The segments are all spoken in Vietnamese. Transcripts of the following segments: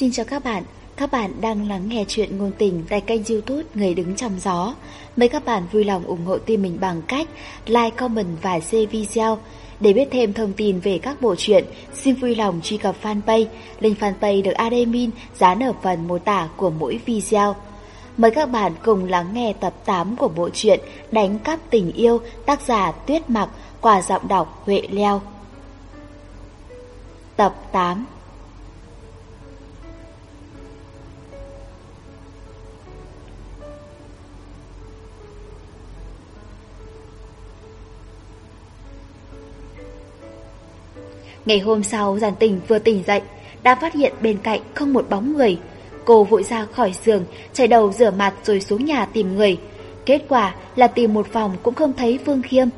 Xin chào các bạn, các bạn đang lắng nghe chuyện ngôn tình tại kênh youtube Người Đứng Trong Gió. mời các bạn vui lòng ủng hộ team mình bằng cách like, comment và share video. Để biết thêm thông tin về các bộ truyện, xin vui lòng truy cập fanpage, link fanpage được admin dán ở phần mô tả của mỗi video. Mời các bạn cùng lắng nghe tập 8 của bộ truyện Đánh cắp tình yêu tác giả Tuyết Mặc qua giọng đọc Huệ Leo. Tập 8 Ngày hôm sau giản tình vừa tỉnh dậy, đã phát hiện bên cạnh không một bóng người. Cô vội ra khỏi giường, chạy đầu rửa mặt rồi xuống nhà tìm người. Kết quả là tìm một phòng cũng không thấy Phương Khiêm.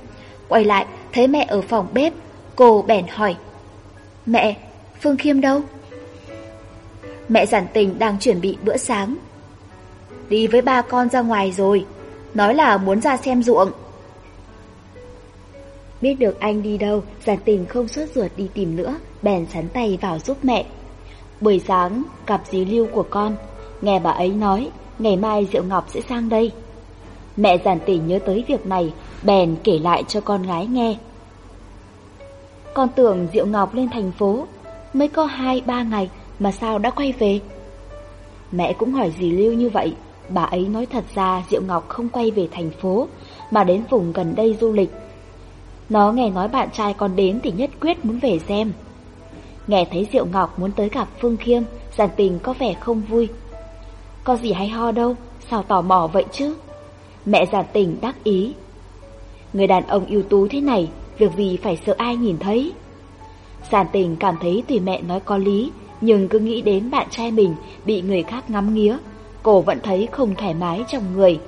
Quay lại, thấy mẹ ở phòng bếp, cô bèn hỏi. Mẹ, Phương Khiêm đâu? Mẹ giản tình đang chuẩn bị bữa sáng. Đi với ba con ra ngoài rồi, nói là muốn ra xem ruộng. Biết được anh đi đâu, giản tình không suốt ruột đi tìm nữa, bèn sắn tay vào giúp mẹ. Buổi sáng, cặp dì lưu của con, nghe bà ấy nói, ngày mai Diệu Ngọc sẽ sang đây. Mẹ giản tình nhớ tới việc này, bèn kể lại cho con gái nghe. Con tưởng Diệu Ngọc lên thành phố, mới có hai ba ngày mà sao đã quay về? Mẹ cũng hỏi dì lưu như vậy, bà ấy nói thật ra Diệu Ngọc không quay về thành phố, mà đến vùng gần đây du lịch nó nghe nói bạn trai còn đến thì nhất quyết muốn về xem. Nghe thấy Diệu Ngọc muốn tới gặp Phương Khiêm, Giản Tình có vẻ không vui. Có gì hay ho đâu, sao tò mò vậy chứ? Mẹ Giản Tình đắc ý. Người đàn ông ưu tú thế này, việc gì phải sợ ai nhìn thấy? Giản Tình cảm thấy tùy mẹ nói có lý, nhưng cứ nghĩ đến bạn trai mình bị người khác ngắm nghía, cổ vẫn thấy không thoải mái trong người.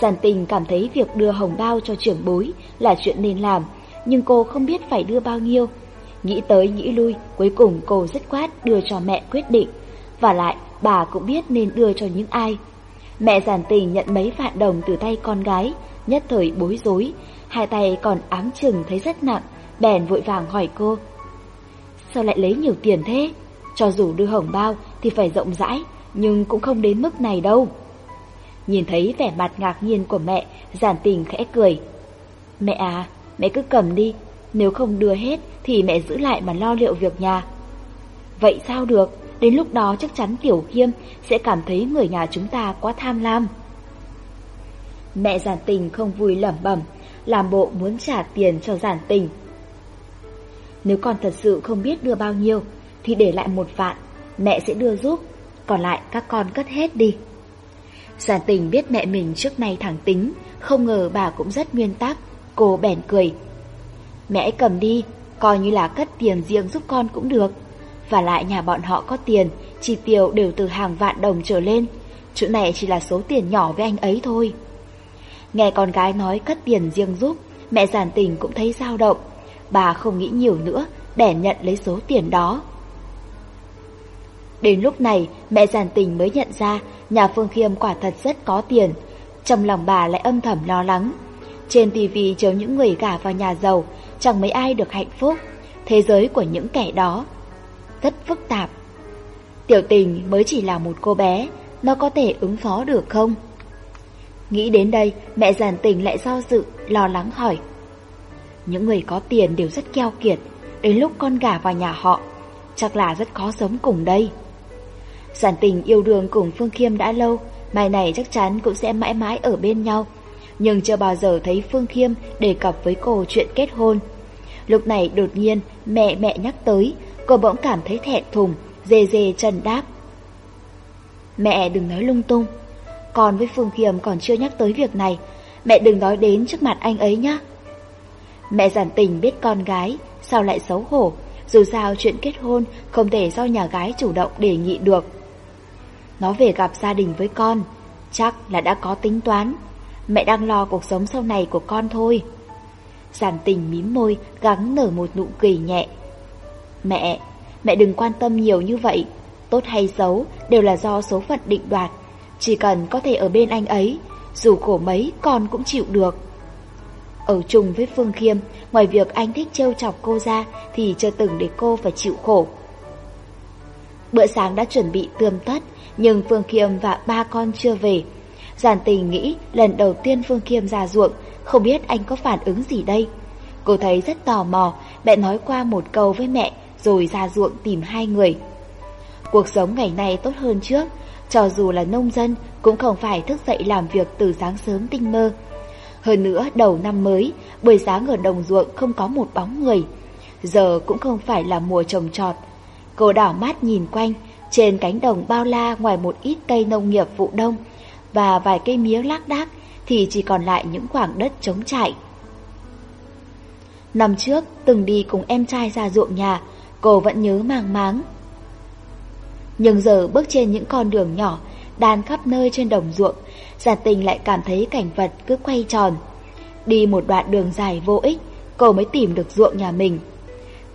Giản tình cảm thấy việc đưa hồng bao cho trưởng bối là chuyện nên làm, nhưng cô không biết phải đưa bao nhiêu. Nghĩ tới nghĩ lui, cuối cùng cô dứt khoát đưa cho mẹ quyết định. Và lại, bà cũng biết nên đưa cho những ai. Mẹ giản tình nhận mấy vạn đồng từ tay con gái, nhất thời bối rối, hai tay còn ám chừng thấy rất nặng, bèn vội vàng hỏi cô. Sao lại lấy nhiều tiền thế? Cho dù đưa hồng bao thì phải rộng rãi, nhưng cũng không đến mức này đâu. Nhìn thấy vẻ mặt ngạc nhiên của mẹ, giản tình khẽ cười. Mẹ à, mẹ cứ cầm đi, nếu không đưa hết thì mẹ giữ lại mà lo liệu việc nhà. Vậy sao được, đến lúc đó chắc chắn Tiểu Khiêm sẽ cảm thấy người nhà chúng ta quá tham lam. Mẹ giản tình không vui lẩm bẩm, làm bộ muốn trả tiền cho giản tình. Nếu con thật sự không biết đưa bao nhiêu, thì để lại một vạn, mẹ sẽ đưa giúp, còn lại các con cất hết đi. Giản tình biết mẹ mình trước nay thẳng tính, không ngờ bà cũng rất nguyên tắc, cô bèn cười. Mẹ cầm đi, coi như là cất tiền riêng giúp con cũng được. Và lại nhà bọn họ có tiền, chi tiêu đều từ hàng vạn đồng trở lên. Chỗ này chỉ là số tiền nhỏ với anh ấy thôi. Nghe con gái nói cất tiền riêng giúp, mẹ giản tình cũng thấy dao động. Bà không nghĩ nhiều nữa, bèn nhận lấy số tiền đó. Đến lúc này, mẹ giản tình mới nhận ra nhà Phương Khiêm quả thật rất có tiền. Trong lòng bà lại âm thầm lo lắng. Trên TV chiếu những người gả vào nhà giàu, chẳng mấy ai được hạnh phúc. Thế giới của những kẻ đó rất phức tạp. Tiểu tình mới chỉ là một cô bé, nó có thể ứng phó được không? Nghĩ đến đây, mẹ giản tình lại do dự, lo lắng hỏi. Những người có tiền đều rất keo kiệt, đến lúc con gả vào nhà họ, chắc là rất khó sống cùng đây. Giản tình yêu đương cùng Phương Khiêm đã lâu, mai này chắc chắn cũng sẽ mãi mãi ở bên nhau. Nhưng chưa bao giờ thấy Phương Khiêm đề cập với cô chuyện kết hôn. Lúc này đột nhiên mẹ mẹ nhắc tới, cô bỗng cảm thấy thẹn thùng, dê dê trần đáp. Mẹ đừng nói lung tung, Còn với Phương Khiêm còn chưa nhắc tới việc này, mẹ đừng nói đến trước mặt anh ấy nhé. Mẹ giản tình biết con gái, sao lại xấu hổ, dù sao chuyện kết hôn không thể do nhà gái chủ động đề nghị được. Nó về gặp gia đình với con, Chắc là đã có tính toán. Mẹ đang lo cuộc sống sau này của con thôi. Giản tình mím môi, Gắng nở một nụ cười nhẹ. Mẹ Mẹ đừng quan tâm nhiều như vậy. Tốt hay xấu đều là do số phận định đoạt. Chỉ cần có thể ở bên anh ấy, Dù khổ mấy, con cũng chịu được. Ở chung với Phương Khiêm, Ngoài việc anh thích trêu chọc cô ra, Thì chưa từng để cô phải chịu khổ. Bữa sáng đã chuẩn bị tươm tất, nhưng Phương Kiêm và ba con chưa về. Giản tình nghĩ lần đầu tiên Phương Kiêm ra ruộng, không biết anh có phản ứng gì đây. Cô thấy rất tò mò, bèn nói qua một câu với mẹ rồi ra ruộng tìm hai người. Cuộc sống ngày nay tốt hơn trước, cho dù là nông dân cũng không phải thức dậy làm việc từ sáng sớm tinh mơ. Hơn nữa đầu năm mới, buổi sáng ở đồng ruộng không có một bóng người. Giờ cũng không phải là mùa trồng trọt, Cô đảo mắt nhìn quanh, trên cánh đồng bao la ngoài một ít cây nông nghiệp vụ đông và vài cây mía lác đác thì chỉ còn lại những khoảng đất trống trải. Năm trước, từng đi cùng em trai ra ruộng nhà, cô vẫn nhớ màng máng. Nhưng giờ bước trên những con đường nhỏ, đan khắp nơi trên đồng ruộng, Giản tình lại cảm thấy cảnh vật cứ quay tròn. Đi một đoạn đường dài vô ích, cô mới tìm được ruộng nhà mình.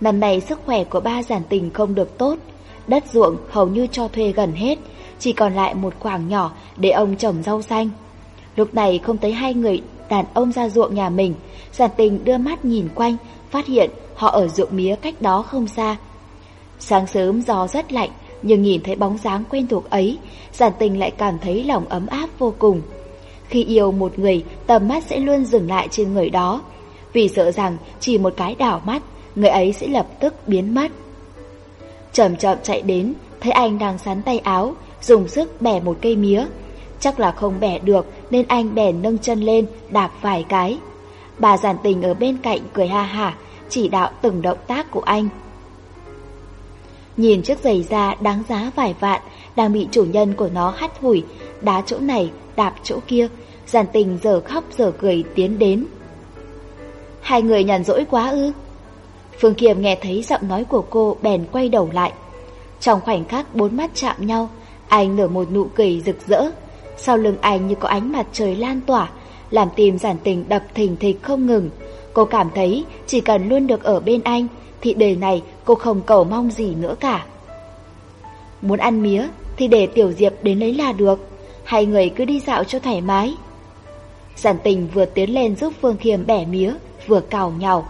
Năm nay sức khỏe của ba giản tình không được tốt, đất ruộng hầu như cho thuê gần hết, chỉ còn lại một khoảng nhỏ để ông trồng rau xanh. Lúc này không thấy hai người đàn ông ra ruộng nhà mình, giản tình đưa mắt nhìn quanh, phát hiện họ ở ruộng mía cách đó không xa. Sáng sớm gió rất lạnh, nhưng nhìn thấy bóng dáng quen thuộc ấy, giản tình lại cảm thấy lòng ấm áp vô cùng. Khi yêu một người, tầm mắt sẽ luôn dừng lại trên người đó, vì sợ rằng chỉ một cái đảo mắt người ấy sẽ lập tức biến mất. Chậm chậm chạy đến, thấy anh đang sắn tay áo, dùng sức bẻ một cây mía. Chắc là không bẻ được nên anh bẻ nâng chân lên, đạp vài cái. Bà giản tình ở bên cạnh cười ha hả, chỉ đạo từng động tác của anh. Nhìn chiếc giày da đáng giá vài vạn, đang bị chủ nhân của nó hắt hủi, đá chỗ này, đạp chỗ kia, giản tình giờ khóc giờ cười tiến đến. Hai người nhàn rỗi quá ư? Phương Kiềm nghe thấy giọng nói của cô bèn quay đầu lại. Trong khoảnh khắc bốn mắt chạm nhau, anh nở một nụ cười rực rỡ. Sau lưng anh như có ánh mặt trời lan tỏa, làm tim giản tình đập thình thịch không ngừng. Cô cảm thấy chỉ cần luôn được ở bên anh thì đời này cô không cầu mong gì nữa cả. Muốn ăn mía thì để Tiểu Diệp đến lấy là được, hai người cứ đi dạo cho thoải mái. Giản tình vừa tiến lên giúp Phương Kiềm bẻ mía, vừa cào nhào.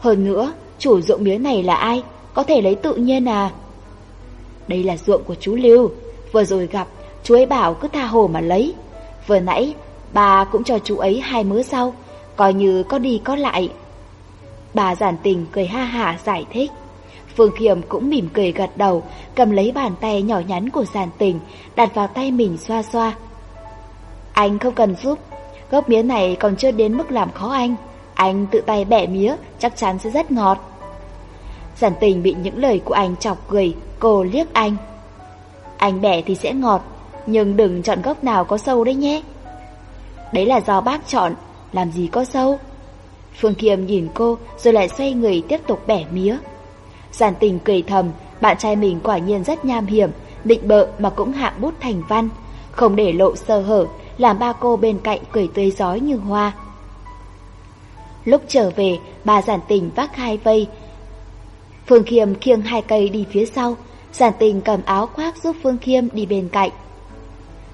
Hơn nữa, chủ ruộng mía này là ai? Có thể lấy tự nhiên à? Đây là ruộng của chú Lưu. Vừa rồi gặp, chú ấy bảo cứ tha hồ mà lấy. Vừa nãy, bà cũng cho chú ấy hai mớ sau, coi như có đi có lại. Bà giản tình cười ha hả giải thích. Phương Khiêm cũng mỉm cười gật đầu, cầm lấy bàn tay nhỏ nhắn của giản tình, đặt vào tay mình xoa xoa. Anh không cần giúp, gốc mía này còn chưa đến mức làm khó anh. Anh tự tay bẻ mía, chắc chắn sẽ rất ngọt. Giản tình bị những lời của anh chọc cười, cô liếc anh. Anh bẻ thì sẽ ngọt, nhưng đừng chọn gốc nào có sâu đấy nhé. Đấy là do bác chọn, làm gì có sâu. Phương Kiêm nhìn cô rồi lại xoay người tiếp tục bẻ mía. Giản tình cười thầm, bạn trai mình quả nhiên rất nham hiểm, định bợ mà cũng hạ bút thành văn, không để lộ sơ hở, làm ba cô bên cạnh cười tươi giói như hoa. Lúc trở về, bà giản tình vác hai vây. Phương Khiêm khiêng hai cây đi phía sau, giản tình cầm áo khoác giúp Phương Khiêm đi bên cạnh.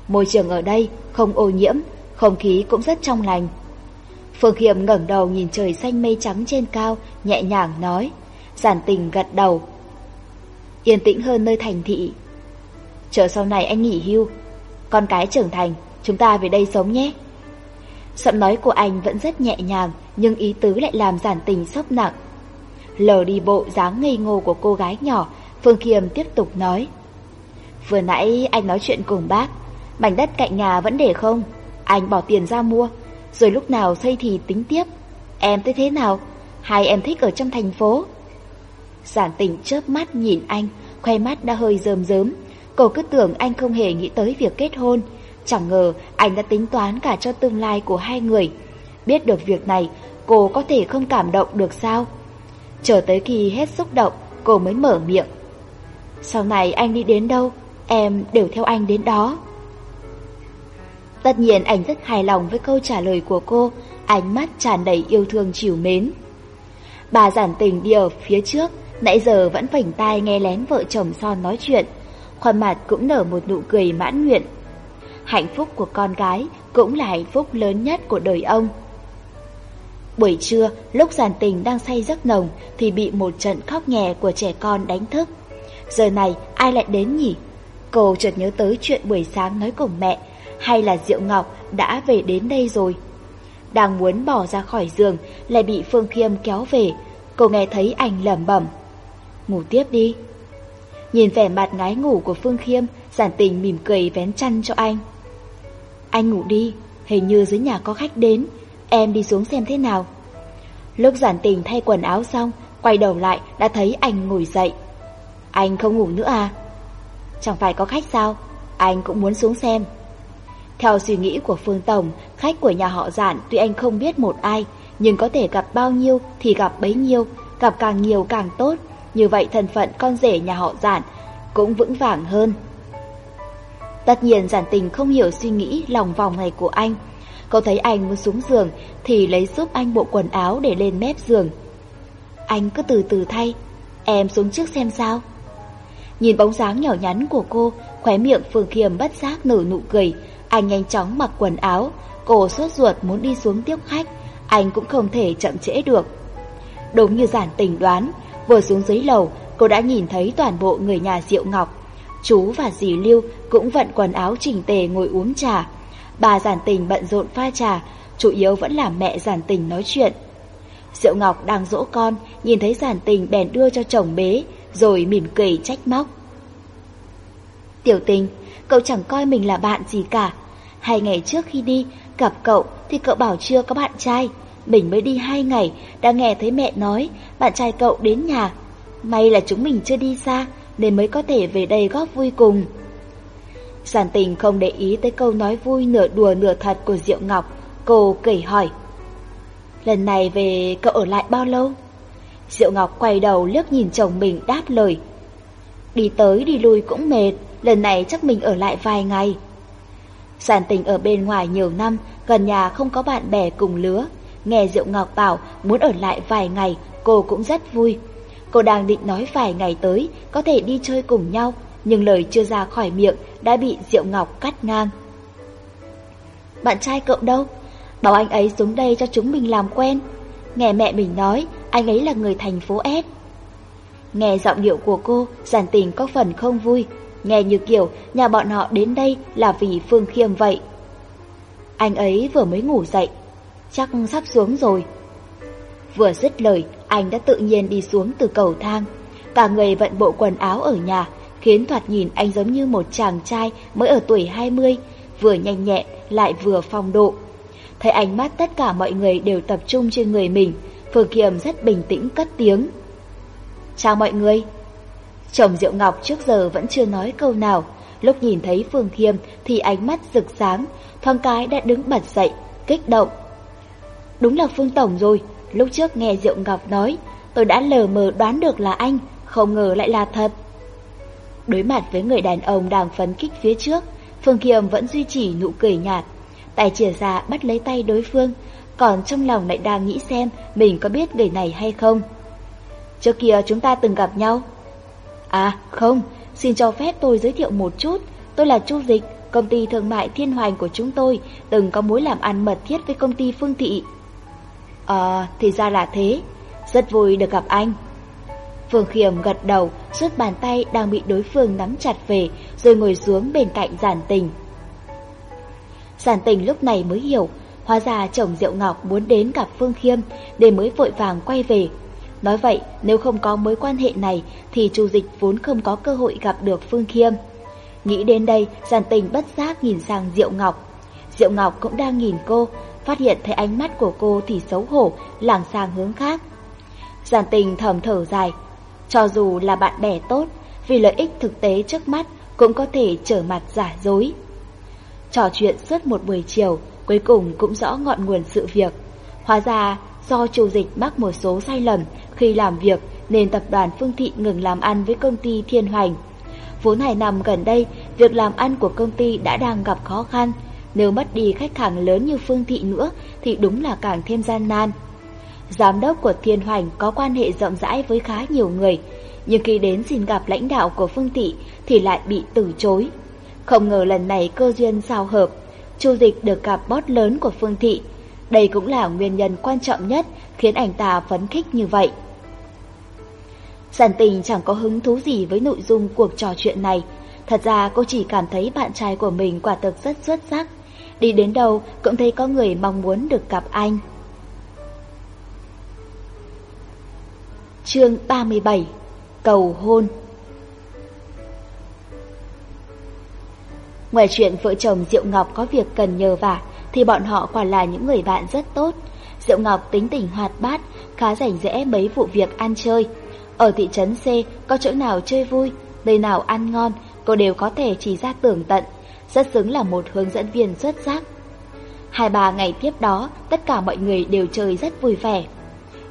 Môi trường ở đây không ô nhiễm, không khí cũng rất trong lành. Phương Khiêm ngẩng đầu nhìn trời xanh mây trắng trên cao, nhẹ nhàng nói. Giản tình gật đầu. Yên tĩnh hơn nơi thành thị. Chờ sau này anh nghỉ hưu. Con cái trưởng thành, chúng ta về đây sống nhé. Giọng nói của anh vẫn rất nhẹ nhàng, nhưng ý tứ lại làm giản tình sốc nặng. Lờ đi bộ dáng ngây ngô của cô gái nhỏ, Phương Khiêm tiếp tục nói. Vừa nãy anh nói chuyện cùng bác, mảnh đất cạnh nhà vẫn để không? Anh bỏ tiền ra mua, rồi lúc nào xây thì tính tiếp. Em thấy thế nào? Hai em thích ở trong thành phố? Giản tình chớp mắt nhìn anh, khoe mắt đã hơi rơm rớm. Cô cứ tưởng anh không hề nghĩ tới việc kết hôn. Chẳng ngờ anh đã tính toán cả cho tương lai của hai người. Biết được việc này, cô có thể không cảm động được sao? Chờ tới khi hết xúc động, cô mới mở miệng. Sau này anh đi đến đâu, em đều theo anh đến đó. Tất nhiên anh rất hài lòng với câu trả lời của cô, ánh mắt tràn đầy yêu thương chiều mến. Bà giản tình đi ở phía trước, nãy giờ vẫn phảnh tai nghe lén vợ chồng son nói chuyện, khuôn mặt cũng nở một nụ cười mãn nguyện. Hạnh phúc của con gái cũng là hạnh phúc lớn nhất của đời ông. Buổi trưa, lúc giản tình đang say giấc nồng thì bị một trận khóc nhẹ của trẻ con đánh thức. Giờ này ai lại đến nhỉ? Cô chợt nhớ tới chuyện buổi sáng nói cùng mẹ, hay là Diệu Ngọc đã về đến đây rồi. Đang muốn bỏ ra khỏi giường lại bị Phương Khiêm kéo về, cô nghe thấy anh lẩm bẩm. Ngủ tiếp đi. Nhìn vẻ mặt ngái ngủ của Phương Khiêm, giản tình mỉm cười vén chăn cho anh. Anh ngủ đi, hình như dưới nhà có khách đến, Em đi xuống xem thế nào. Lúc giản tình thay quần áo xong, quay đầu lại đã thấy anh ngồi dậy. Anh không ngủ nữa à? Chẳng phải có khách sao? Anh cũng muốn xuống xem. Theo suy nghĩ của Phương Tổng, khách của nhà họ giản tuy anh không biết một ai, nhưng có thể gặp bao nhiêu thì gặp bấy nhiêu, gặp càng nhiều càng tốt. Như vậy thân phận con rể nhà họ giản cũng vững vàng hơn. Tất nhiên giản tình không hiểu suy nghĩ lòng vòng này của anh, cô thấy anh muốn xuống giường thì lấy giúp anh bộ quần áo để lên mép giường. Anh cứ từ từ thay, em xuống trước xem sao. Nhìn bóng dáng nhỏ nhắn của cô, khóe miệng Phương Khiêm bất giác nở nụ cười. Anh nhanh chóng mặc quần áo, cô sốt ruột muốn đi xuống tiếp khách, anh cũng không thể chậm trễ được. Đúng như giản tình đoán, vừa xuống dưới lầu, cô đã nhìn thấy toàn bộ người nhà Diệu Ngọc. Chú và dì Lưu cũng vận quần áo chỉnh tề ngồi uống trà bà giản tình bận rộn pha trà, chủ yếu vẫn là mẹ giản tình nói chuyện. Diệu Ngọc đang dỗ con, nhìn thấy giản tình bèn đưa cho chồng bế, rồi mỉm cười trách móc. Tiểu tình, cậu chẳng coi mình là bạn gì cả. Hai ngày trước khi đi, gặp cậu thì cậu bảo chưa có bạn trai. Mình mới đi hai ngày, đã nghe thấy mẹ nói bạn trai cậu đến nhà. May là chúng mình chưa đi xa, nên mới có thể về đây góp vui cùng. Giản tình không để ý tới câu nói vui nửa đùa nửa thật của Diệu Ngọc, cô kể hỏi. Lần này về cậu ở lại bao lâu? Diệu Ngọc quay đầu liếc nhìn chồng mình đáp lời. Đi tới đi lui cũng mệt, lần này chắc mình ở lại vài ngày. Giản tình ở bên ngoài nhiều năm, gần nhà không có bạn bè cùng lứa. Nghe Diệu Ngọc bảo muốn ở lại vài ngày, cô cũng rất vui. Cô đang định nói vài ngày tới, có thể đi chơi cùng nhau, nhưng lời chưa ra khỏi miệng đã bị Diệu Ngọc cắt ngang. Bạn trai cậu đâu? Bảo anh ấy xuống đây cho chúng mình làm quen. Nghe mẹ mình nói, anh ấy là người thành phố S. Nghe giọng điệu của cô, giản tình có phần không vui. Nghe như kiểu nhà bọn họ đến đây là vì Phương Khiêm vậy. Anh ấy vừa mới ngủ dậy, chắc sắp xuống rồi. Vừa dứt lời, anh đã tự nhiên đi xuống từ cầu thang. Cả người vận bộ quần áo ở nhà khiến thoạt nhìn anh giống như một chàng trai mới ở tuổi 20, vừa nhanh nhẹ lại vừa phong độ. Thấy ánh mắt tất cả mọi người đều tập trung trên người mình, Phương Kiệm rất bình tĩnh cất tiếng. Chào mọi người. Chồng Diệu Ngọc trước giờ vẫn chưa nói câu nào, lúc nhìn thấy Phương Khiêm thì ánh mắt rực sáng, thoáng cái đã đứng bật dậy, kích động. Đúng là Phương Tổng rồi, lúc trước nghe Diệu Ngọc nói, tôi đã lờ mờ đoán được là anh, không ngờ lại là thật. Đối mặt với người đàn ông đang phấn kích phía trước, Phương Kiệm vẫn duy trì nụ cười nhạt. Tay chìa ra bắt lấy tay đối phương, còn trong lòng lại đang nghĩ xem mình có biết người này hay không. Trước kia chúng ta từng gặp nhau. À, không, xin cho phép tôi giới thiệu một chút. Tôi là Chu Dịch, công ty thương mại thiên hoành của chúng tôi, từng có mối làm ăn mật thiết với công ty Phương Thị. Ờ, à, thì ra là thế. Rất vui được gặp anh. Phương Khiêm gật đầu, rút bàn tay đang bị đối phương nắm chặt về, rồi ngồi xuống bên cạnh giản tình. Giản tình lúc này mới hiểu, hóa ra chồng Diệu Ngọc muốn đến gặp Phương Khiêm để mới vội vàng quay về. Nói vậy, nếu không có mối quan hệ này thì Chu Dịch vốn không có cơ hội gặp được Phương Khiêm. Nghĩ đến đây, giản tình bất giác nhìn sang Diệu Ngọc. Diệu Ngọc cũng đang nhìn cô, phát hiện thấy ánh mắt của cô thì xấu hổ, lảng sang hướng khác. Giản tình thầm thở dài, cho dù là bạn bè tốt, vì lợi ích thực tế trước mắt cũng có thể trở mặt giả dối. Trò chuyện suốt một buổi chiều, cuối cùng cũng rõ ngọn nguồn sự việc. Hóa ra, do chủ dịch mắc một số sai lầm khi làm việc nên tập đoàn Phương Thị ngừng làm ăn với công ty Thiên Hoành. Vốn hai năm gần đây, việc làm ăn của công ty đã đang gặp khó khăn. Nếu mất đi khách hàng lớn như Phương Thị nữa thì đúng là càng thêm gian nan giám đốc của Thiên Hoành có quan hệ rộng rãi với khá nhiều người, nhưng khi đến xin gặp lãnh đạo của Phương Thị thì lại bị từ chối. Không ngờ lần này cơ duyên sao hợp, Chu Dịch được gặp bót lớn của Phương Thị. Đây cũng là nguyên nhân quan trọng nhất khiến anh ta phấn khích như vậy. Giản tình chẳng có hứng thú gì với nội dung cuộc trò chuyện này. Thật ra cô chỉ cảm thấy bạn trai của mình quả thực rất xuất sắc. Đi đến đâu cũng thấy có người mong muốn được gặp anh. Chương 37 Cầu hôn Ngoài chuyện vợ chồng Diệu Ngọc có việc cần nhờ vả thì bọn họ quả là những người bạn rất tốt. Diệu Ngọc tính tình hoạt bát, khá rảnh rẽ mấy vụ việc ăn chơi. Ở thị trấn C có chỗ nào chơi vui, nơi nào ăn ngon, cô đều có thể chỉ ra tưởng tận, rất xứng là một hướng dẫn viên xuất sắc. Hai ba ngày tiếp đó, tất cả mọi người đều chơi rất vui vẻ.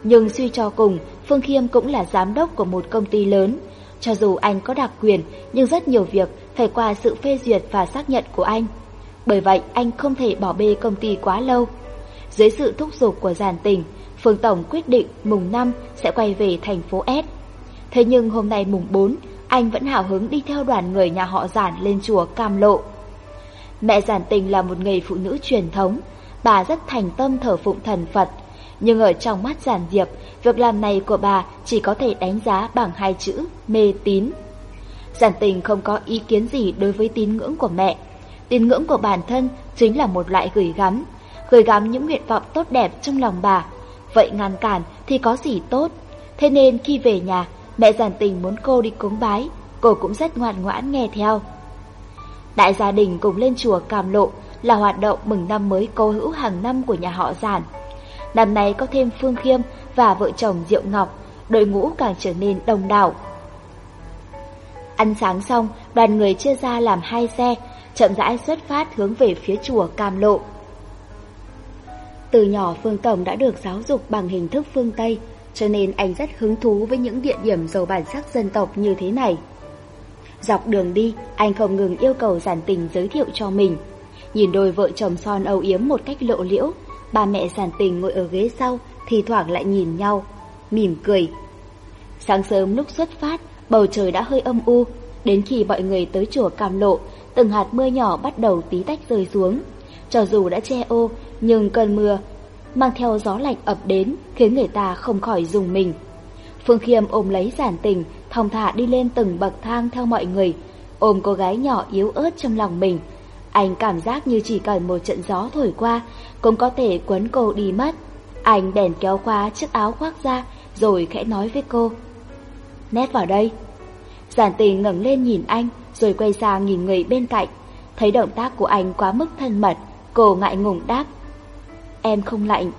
Nhưng suy cho cùng, Phương Khiêm cũng là giám đốc của một công ty lớn. Cho dù anh có đặc quyền, nhưng rất nhiều việc phải qua sự phê duyệt và xác nhận của anh. Bởi vậy, anh không thể bỏ bê công ty quá lâu. Dưới sự thúc giục của giàn tình, Phương Tổng quyết định mùng 5 sẽ quay về thành phố S. Thế nhưng hôm nay mùng 4, anh vẫn hào hứng đi theo đoàn người nhà họ giản lên chùa Cam Lộ. Mẹ giản tình là một người phụ nữ truyền thống, bà rất thành tâm thờ phụng thần Phật, nhưng ở trong mắt Giản Diệp, việc làm này của bà chỉ có thể đánh giá bằng hai chữ mê tín. Giản tình không có ý kiến gì đối với tín ngưỡng của mẹ. Tín ngưỡng của bản thân chính là một loại gửi gắm, gửi gắm những nguyện vọng tốt đẹp trong lòng bà. Vậy ngăn cản thì có gì tốt. Thế nên khi về nhà, mẹ giản tình muốn cô đi cúng bái, cô cũng rất ngoan ngoãn nghe theo. Đại gia đình cùng lên chùa Cam Lộ là hoạt động mừng năm mới cô hữu hàng năm của nhà họ giản. Năm nay có thêm Phương Khiêm và vợ chồng Diệu Ngọc, đội ngũ càng trở nên đông đảo. Ăn sáng xong, đoàn người chia ra làm hai xe, chậm rãi xuất phát hướng về phía chùa Cam Lộ. Từ nhỏ Phương Tổng đã được giáo dục bằng hình thức phương Tây, cho nên anh rất hứng thú với những địa điểm giàu bản sắc dân tộc như thế này. Dọc đường đi, anh không ngừng yêu cầu giản tình giới thiệu cho mình. Nhìn đôi vợ chồng son âu yếm một cách lộ liễu, ba mẹ giản tình ngồi ở ghế sau, thì thoảng lại nhìn nhau, mỉm cười. Sáng sớm lúc xuất phát, bầu trời đã hơi âm u. Đến khi mọi người tới chùa Cam Lộ, từng hạt mưa nhỏ bắt đầu tí tách rơi xuống. Cho dù đã che ô, nhưng cơn mưa mang theo gió lạnh ập đến khiến người ta không khỏi dùng mình. Phương Khiêm ôm lấy giản tình, thong thả đi lên từng bậc thang theo mọi người, ôm cô gái nhỏ yếu ớt trong lòng mình, anh cảm giác như chỉ cần một trận gió thổi qua cũng có thể quấn cô đi mất. Anh đèn kéo khóa chiếc áo khoác ra rồi khẽ nói với cô. Nét vào đây. Giản tình ngẩng lên nhìn anh rồi quay sang nhìn người bên cạnh. Thấy động tác của anh quá mức thân mật, cô ngại ngùng đáp. Em không lạnh.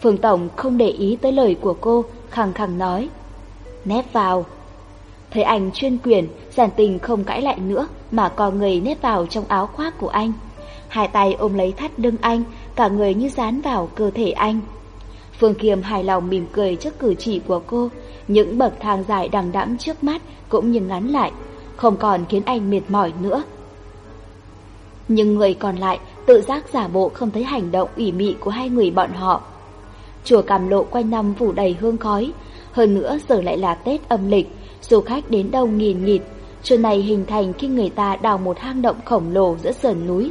Phương Tổng không để ý tới lời của cô, khẳng khẳng nói. Nét vào. Thấy anh chuyên quyền, giản tình không cãi lại nữa mà co người nếp vào trong áo khoác của anh. Hai tay ôm lấy thắt lưng anh, cả người như dán vào cơ thể anh. Phương Kiềm hài lòng mỉm cười trước cử chỉ của cô, những bậc thang dài đằng đẵng trước mắt cũng như ngắn lại, không còn khiến anh mệt mỏi nữa. Nhưng người còn lại tự giác giả bộ không thấy hành động ủy mị của hai người bọn họ. Chùa Càm Lộ quanh năm phủ đầy hương khói, hơn nữa giờ lại là Tết âm lịch, Du khách đến đông nghìn nghịt, chùa này hình thành khi người ta đào một hang động khổng lồ giữa sườn núi.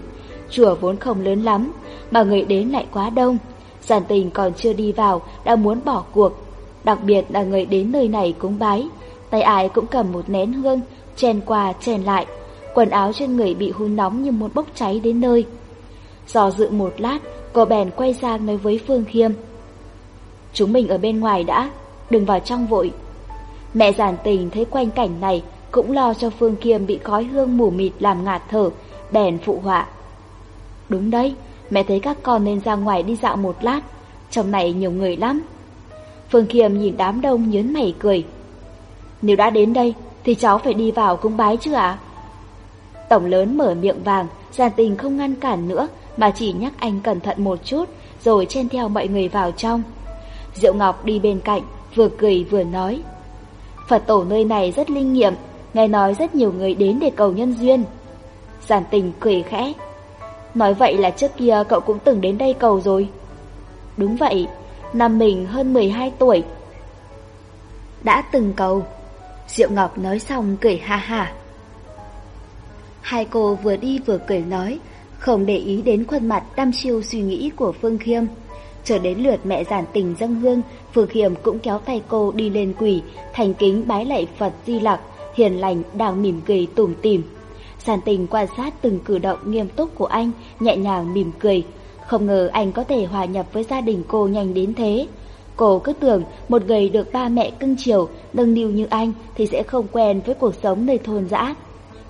Chùa vốn không lớn lắm, mà người đến lại quá đông. Giản tình còn chưa đi vào đã muốn bỏ cuộc. Đặc biệt là người đến nơi này cúng bái, tay ai cũng cầm một nén hương, chèn qua chèn lại. Quần áo trên người bị hun nóng như muốn bốc cháy đến nơi. Do dự một lát, cô bèn quay sang nói với Phương Khiêm. Chúng mình ở bên ngoài đã, đừng vào trong vội, Mẹ giản tình thấy quanh cảnh này cũng lo cho Phương Kiêm bị khói hương mù mịt làm ngạt thở, bèn phụ họa. Đúng đấy, mẹ thấy các con nên ra ngoài đi dạo một lát, trong này nhiều người lắm. Phương Kiêm nhìn đám đông nhớn mày cười. Nếu đã đến đây thì cháu phải đi vào cung bái chứ ạ? Tổng lớn mở miệng vàng, giản tình không ngăn cản nữa mà chỉ nhắc anh cẩn thận một chút rồi chen theo mọi người vào trong. Diệu Ngọc đi bên cạnh, vừa cười vừa nói. Phật tổ nơi này rất linh nghiệm, nghe nói rất nhiều người đến để cầu nhân duyên. Giản tình cười khẽ. Nói vậy là trước kia cậu cũng từng đến đây cầu rồi. Đúng vậy, năm mình hơn 12 tuổi. Đã từng cầu. Diệu Ngọc nói xong cười ha ha. Hai cô vừa đi vừa cười nói, không để ý đến khuôn mặt đăm chiêu suy nghĩ của Phương Khiêm. Chờ đến lượt mẹ giản tình dâng hương, Phương Khiêm cũng kéo tay cô đi lên quỳ, thành kính bái lạy Phật Di Lặc, hiền lành đang mỉm cười tủm tỉm. Giản tình quan sát từng cử động nghiêm túc của anh, nhẹ nhàng mỉm cười. Không ngờ anh có thể hòa nhập với gia đình cô nhanh đến thế. Cô cứ tưởng một người được ba mẹ cưng chiều, nâng niu như anh thì sẽ không quen với cuộc sống nơi thôn dã.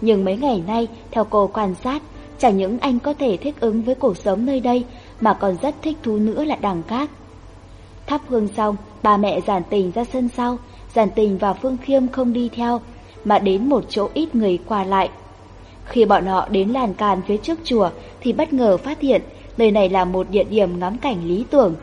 Nhưng mấy ngày nay, theo cô quan sát, chẳng những anh có thể thích ứng với cuộc sống nơi đây mà còn rất thích thú nữa là đằng khác. Thắp hương xong, bà mẹ giản tình ra sân sau, giản tình và Phương Khiêm không đi theo, mà đến một chỗ ít người qua lại. Khi bọn họ đến làn càn phía trước chùa thì bất ngờ phát hiện nơi này là một địa điểm ngắm cảnh lý tưởng.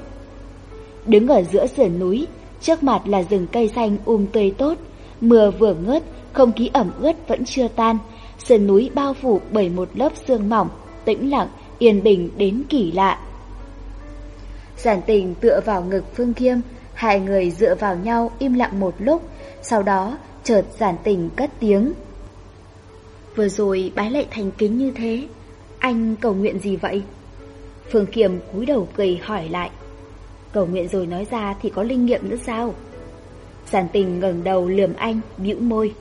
Đứng ở giữa sườn núi, trước mặt là rừng cây xanh um tươi tốt, mưa vừa ngớt, không khí ẩm ướt vẫn chưa tan, sườn núi bao phủ bởi một lớp sương mỏng, tĩnh lặng, yên bình đến kỳ lạ. Giản tình tựa vào ngực Phương Kiêm, hai người dựa vào nhau im lặng một lúc, sau đó chợt giản tình cất tiếng. Vừa rồi bái lệ thành kính như thế, anh cầu nguyện gì vậy? Phương Kiêm cúi đầu cười hỏi lại. Cầu nguyện rồi nói ra thì có linh nghiệm nữa sao? Giản tình ngẩng đầu lườm anh, bĩu môi.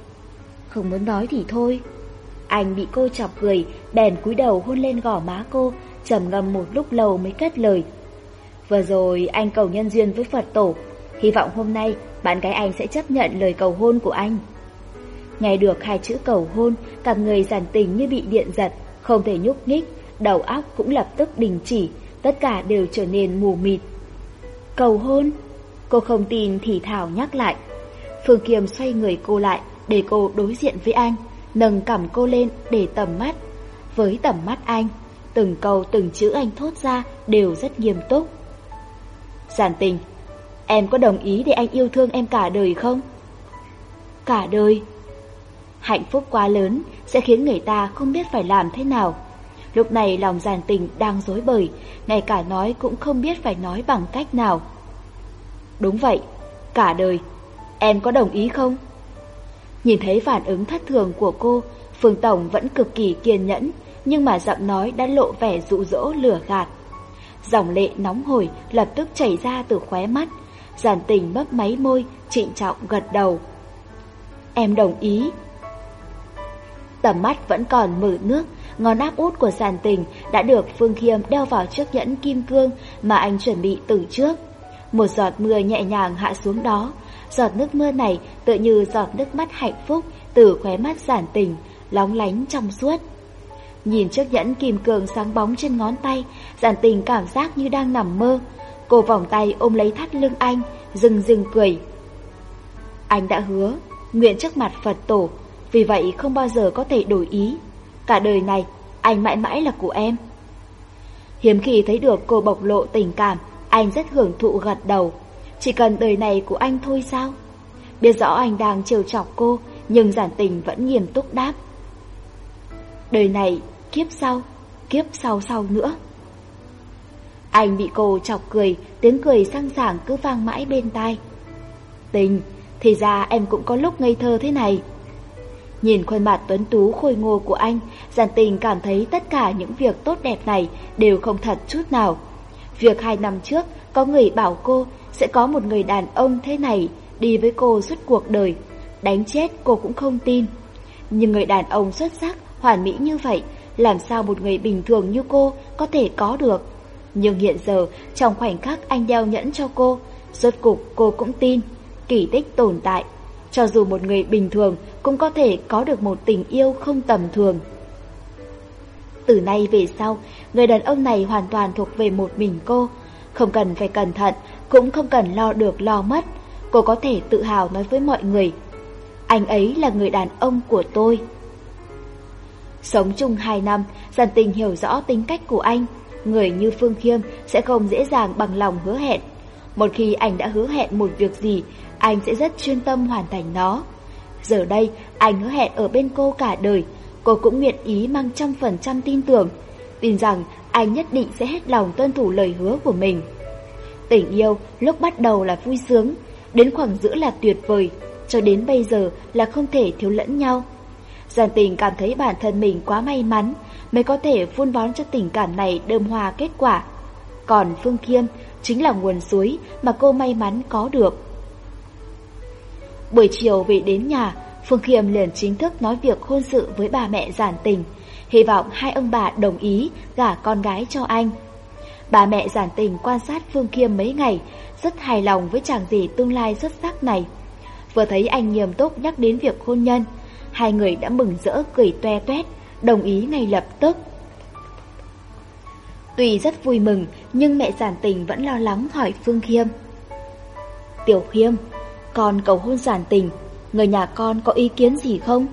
Không muốn nói thì thôi. Anh bị cô chọc cười, bèn cúi đầu hôn lên gò má cô, trầm ngâm một lúc lâu mới cất lời, Vừa rồi anh cầu nhân duyên với Phật tổ, hy vọng hôm nay bạn gái anh sẽ chấp nhận lời cầu hôn của anh. Nghe được hai chữ cầu hôn, cả người giản tình như bị điện giật, không thể nhúc nhích, đầu óc cũng lập tức đình chỉ, tất cả đều trở nên mù mịt. Cầu hôn? Cô không tin thì Thảo nhắc lại. Phương kiềm xoay người cô lại để cô đối diện với anh, nâng cằm cô lên để tầm mắt. Với tầm mắt anh, từng câu từng chữ anh thốt ra đều rất nghiêm túc. Giản tình, em có đồng ý để anh yêu thương em cả đời không? Cả đời? Hạnh phúc quá lớn sẽ khiến người ta không biết phải làm thế nào. Lúc này lòng giản tình đang dối bời, ngay cả nói cũng không biết phải nói bằng cách nào. Đúng vậy, cả đời. Em có đồng ý không? Nhìn thấy phản ứng thất thường của cô, Phương Tổng vẫn cực kỳ kiên nhẫn, nhưng mà giọng nói đã lộ vẻ dụ dỗ lửa gạt. Dòng lệ nóng hổi lập tức chảy ra từ khóe mắt. Giản tình mấp máy môi, trịnh trọng gật đầu. Em đồng ý. Tầm mắt vẫn còn mở nước, ngón áp út của giản tình đã được Phương Khiêm đeo vào chiếc nhẫn kim cương mà anh chuẩn bị từ trước. Một giọt mưa nhẹ nhàng hạ xuống đó, giọt nước mưa này tựa như giọt nước mắt hạnh phúc từ khóe mắt giản tình, lóng lánh trong suốt. Nhìn chiếc nhẫn kim cường sáng bóng trên ngón tay, giản tình cảm giác như đang nằm mơ. Cô vòng tay ôm lấy thắt lưng anh, dừng dừng cười. Anh đã hứa, nguyện trước mặt Phật tổ, vì vậy không bao giờ có thể đổi ý. Cả đời này, anh mãi mãi là của em. Hiếm khi thấy được cô bộc lộ tình cảm, anh rất hưởng thụ gật đầu. Chỉ cần đời này của anh thôi sao? Biết rõ anh đang trêu chọc cô, nhưng giản tình vẫn nghiêm túc đáp. Đời này kiếp sau, kiếp sau sau nữa. Anh bị cô chọc cười, tiếng cười sang sảng cứ vang mãi bên tai. Tình, thì ra em cũng có lúc ngây thơ thế này. Nhìn khuôn mặt tuấn tú khôi ngô của anh, giản tình cảm thấy tất cả những việc tốt đẹp này đều không thật chút nào. Việc hai năm trước có người bảo cô sẽ có một người đàn ông thế này đi với cô suốt cuộc đời, đánh chết cô cũng không tin. Nhưng người đàn ông xuất sắc, hoàn mỹ như vậy làm sao một người bình thường như cô có thể có được. Nhưng hiện giờ, trong khoảnh khắc anh đeo nhẫn cho cô, rốt cục cô cũng tin, kỳ tích tồn tại. Cho dù một người bình thường cũng có thể có được một tình yêu không tầm thường. Từ nay về sau, người đàn ông này hoàn toàn thuộc về một mình cô. Không cần phải cẩn thận, cũng không cần lo được lo mất. Cô có thể tự hào nói với mọi người. Anh ấy là người đàn ông của tôi. Sống chung 2 năm, dần Tình hiểu rõ tính cách của anh. Người như Phương Khiêm sẽ không dễ dàng bằng lòng hứa hẹn. Một khi anh đã hứa hẹn một việc gì, anh sẽ rất chuyên tâm hoàn thành nó. Giờ đây, anh hứa hẹn ở bên cô cả đời, cô cũng nguyện ý mang trăm phần trăm tin tưởng, tin rằng anh nhất định sẽ hết lòng tuân thủ lời hứa của mình. Tình yêu lúc bắt đầu là vui sướng, đến khoảng giữa là tuyệt vời, cho đến bây giờ là không thể thiếu lẫn nhau. Giản tình cảm thấy bản thân mình quá may mắn mới có thể vun bón cho tình cảm này đơm hoa kết quả. Còn Phương Khiêm chính là nguồn suối mà cô may mắn có được. Buổi chiều về đến nhà, Phương Kiêm liền chính thức nói việc hôn sự với bà mẹ giản tình, hy vọng hai ông bà đồng ý gả con gái cho anh. Bà mẹ giản tình quan sát Phương Kiêm mấy ngày, rất hài lòng với chàng rể tương lai xuất sắc này. Vừa thấy anh nghiêm túc nhắc đến việc hôn nhân, hai người đã mừng rỡ cười toe toét, đồng ý ngay lập tức. Tuy rất vui mừng, nhưng mẹ giản tình vẫn lo lắng hỏi Phương Khiêm. Tiểu Khiêm, con cầu hôn giản tình, người nhà con có ý kiến gì không?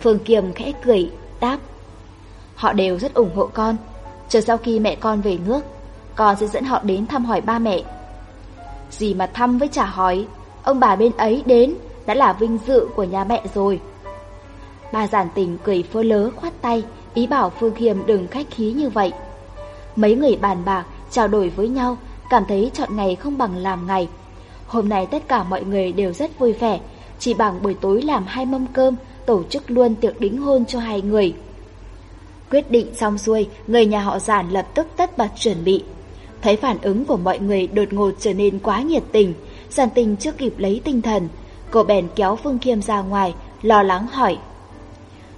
Phương Kiềm khẽ cười, đáp. Họ đều rất ủng hộ con, chờ sau khi mẹ con về nước, con sẽ dẫn họ đến thăm hỏi ba mẹ. Gì mà thăm với trả hỏi, ông bà bên ấy đến đã là vinh dự của nhà mẹ rồi. Bà giản tình cười phớ lớ khoát tay, ý bảo Phương Khiêm đừng khách khí như vậy. Mấy người bàn bạc, trao đổi với nhau, cảm thấy chọn ngày không bằng làm ngày. Hôm nay tất cả mọi người đều rất vui vẻ, chỉ bằng buổi tối làm hai mâm cơm, tổ chức luôn tiệc đính hôn cho hai người. Quyết định xong xuôi, người nhà họ giản lập tức tất bật chuẩn bị. Thấy phản ứng của mọi người đột ngột trở nên quá nhiệt tình, giản tình chưa kịp lấy tinh thần. Cô bèn kéo Phương Khiêm ra ngoài, lo lắng hỏi.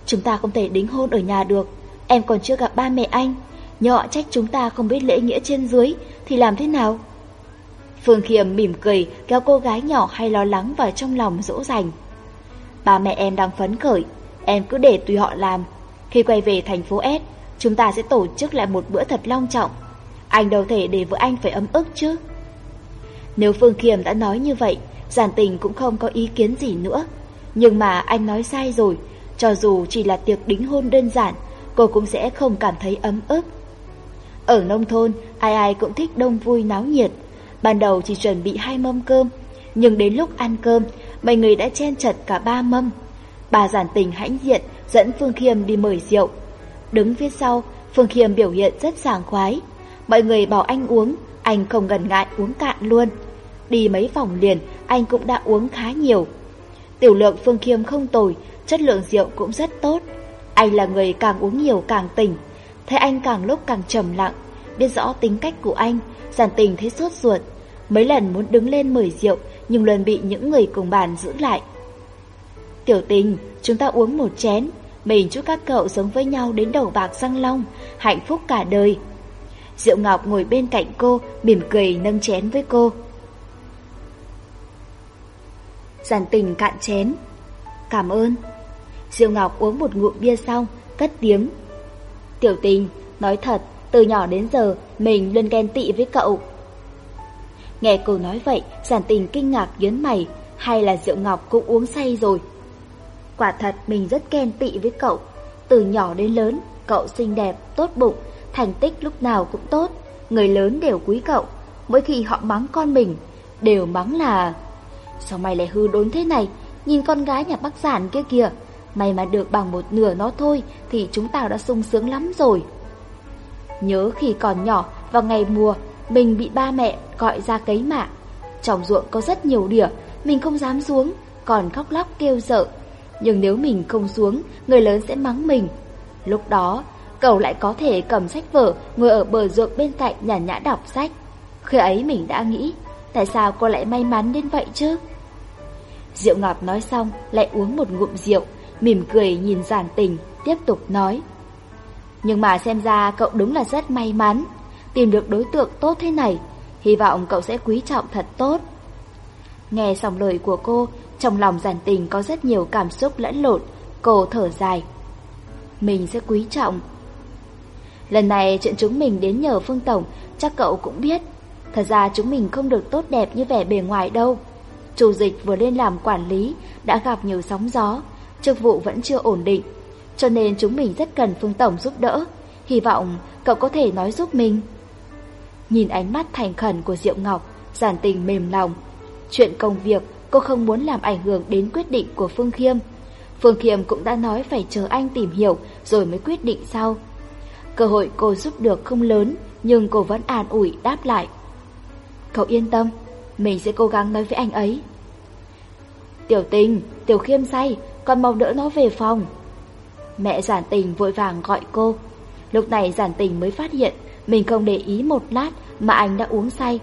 Chúng ta không thể đính hôn ở nhà được. Em còn chưa gặp ba mẹ anh. Nhờ trách chúng ta không biết lễ nghĩa trên dưới, Thì làm thế nào? Phương Khiêm mỉm cười, kéo cô gái nhỏ hay lo lắng vào trong lòng dỗ dành. Ba mẹ em đang phấn khởi. Em cứ để tùy họ làm. Khi quay về thành phố S, Chúng ta sẽ tổ chức lại một bữa thật long trọng. Anh đâu thể để vợ anh phải ấm ức chứ? Nếu Phương Khiêm đã nói như vậy, Giản tình cũng không có ý kiến gì nữa. Nhưng mà anh nói sai rồi cho dù chỉ là tiệc đính hôn đơn giản, cô cũng sẽ không cảm thấy ấm ức. Ở nông thôn, ai ai cũng thích đông vui náo nhiệt. Ban đầu chỉ chuẩn bị hai mâm cơm, nhưng đến lúc ăn cơm, mọi người đã chen chật cả ba mâm. Bà giản tình hãnh diện dẫn Phương Khiêm đi mời rượu. Đứng phía sau, Phương Khiêm biểu hiện rất sảng khoái. Mọi người bảo anh uống, anh không ngần ngại uống cạn luôn. Đi mấy vòng liền, anh cũng đã uống khá nhiều. Tiểu lượng Phương Khiêm không tồi, chất lượng rượu cũng rất tốt. Anh là người càng uống nhiều càng tỉnh, thấy anh càng lúc càng trầm lặng, biết rõ tính cách của anh, giản tình thấy sốt ruột. Mấy lần muốn đứng lên mời rượu nhưng luôn bị những người cùng bàn giữ lại. Tiểu tình, chúng ta uống một chén, mình chúc các cậu sống với nhau đến đầu bạc răng long, hạnh phúc cả đời. Diệu Ngọc ngồi bên cạnh cô, mỉm cười nâng chén với cô. Giản tình cạn chén. Cảm ơn. Diêu Ngọc uống một ngụm bia xong, cất tiếng. Tiểu tình, nói thật, từ nhỏ đến giờ mình luôn ghen tị với cậu. Nghe cô nói vậy, giản tình kinh ngạc nhớn mày, hay là Diệu Ngọc cũng uống say rồi. Quả thật mình rất ghen tị với cậu, từ nhỏ đến lớn, cậu xinh đẹp, tốt bụng, thành tích lúc nào cũng tốt, người lớn đều quý cậu, mỗi khi họ mắng con mình, đều mắng là... Sao mày lại hư đốn thế này, nhìn con gái nhà bác giản kia kìa, May mà được bằng một nửa nó thôi Thì chúng ta đã sung sướng lắm rồi Nhớ khi còn nhỏ Vào ngày mùa Mình bị ba mẹ gọi ra cấy mạ Trong ruộng có rất nhiều đỉa Mình không dám xuống Còn khóc lóc kêu sợ Nhưng nếu mình không xuống Người lớn sẽ mắng mình Lúc đó cậu lại có thể cầm sách vở ngồi ở bờ ruộng bên cạnh nhàn nhã đọc sách. Khi ấy mình đã nghĩ, tại sao cô lại may mắn đến vậy chứ? rượu Ngọc nói xong lại uống một ngụm rượu mỉm cười nhìn giản tình, tiếp tục nói. Nhưng mà xem ra cậu đúng là rất may mắn, tìm được đối tượng tốt thế này, hy vọng cậu sẽ quý trọng thật tốt. Nghe xong lời của cô, trong lòng giản tình có rất nhiều cảm xúc lẫn lộn, cô thở dài. Mình sẽ quý trọng. Lần này chuyện chúng mình đến nhờ Phương Tổng, chắc cậu cũng biết. Thật ra chúng mình không được tốt đẹp như vẻ bề ngoài đâu. Chủ dịch vừa lên làm quản lý, đã gặp nhiều sóng gió, chức vụ vẫn chưa ổn định. Cho nên chúng mình rất cần Phương Tổng giúp đỡ, hy vọng cậu có thể nói giúp mình. Nhìn ánh mắt thành khẩn của Diệu Ngọc, giản tình mềm lòng. Chuyện công việc cô không muốn làm ảnh hưởng đến quyết định của Phương Khiêm. Phương Khiêm cũng đã nói phải chờ anh tìm hiểu rồi mới quyết định sau. Cơ hội cô giúp được không lớn, nhưng cô vẫn an ủi đáp lại. Cậu yên tâm, mình sẽ cố gắng nói với anh ấy. Tiểu tình, tiểu khiêm say, con mau đỡ nó về phòng. Mẹ giản tình vội vàng gọi cô. Lúc này giản tình mới phát hiện mình không để ý một lát mà anh đã uống say.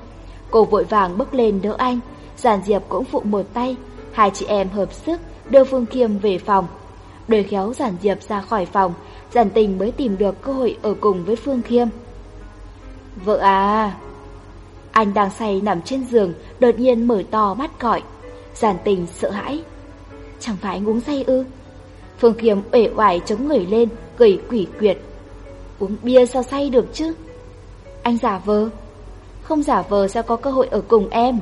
Cô vội vàng bước lên đỡ anh, giản diệp cũng phụ một tay. Hai chị em hợp sức đưa Phương kiêm về phòng. Đời khéo giản diệp ra khỏi phòng, giản tình mới tìm được cơ hội ở cùng với Phương kiêm Vợ à! Anh đang say nằm trên giường, đột nhiên mở to mắt gọi. Giản tình sợ hãi, chẳng phải anh uống say ư? Phương Kiềm uể oải chống người lên, cười quỷ quyệt. Uống bia sao say được chứ? Anh giả vờ. Không giả vờ sao có cơ hội ở cùng em?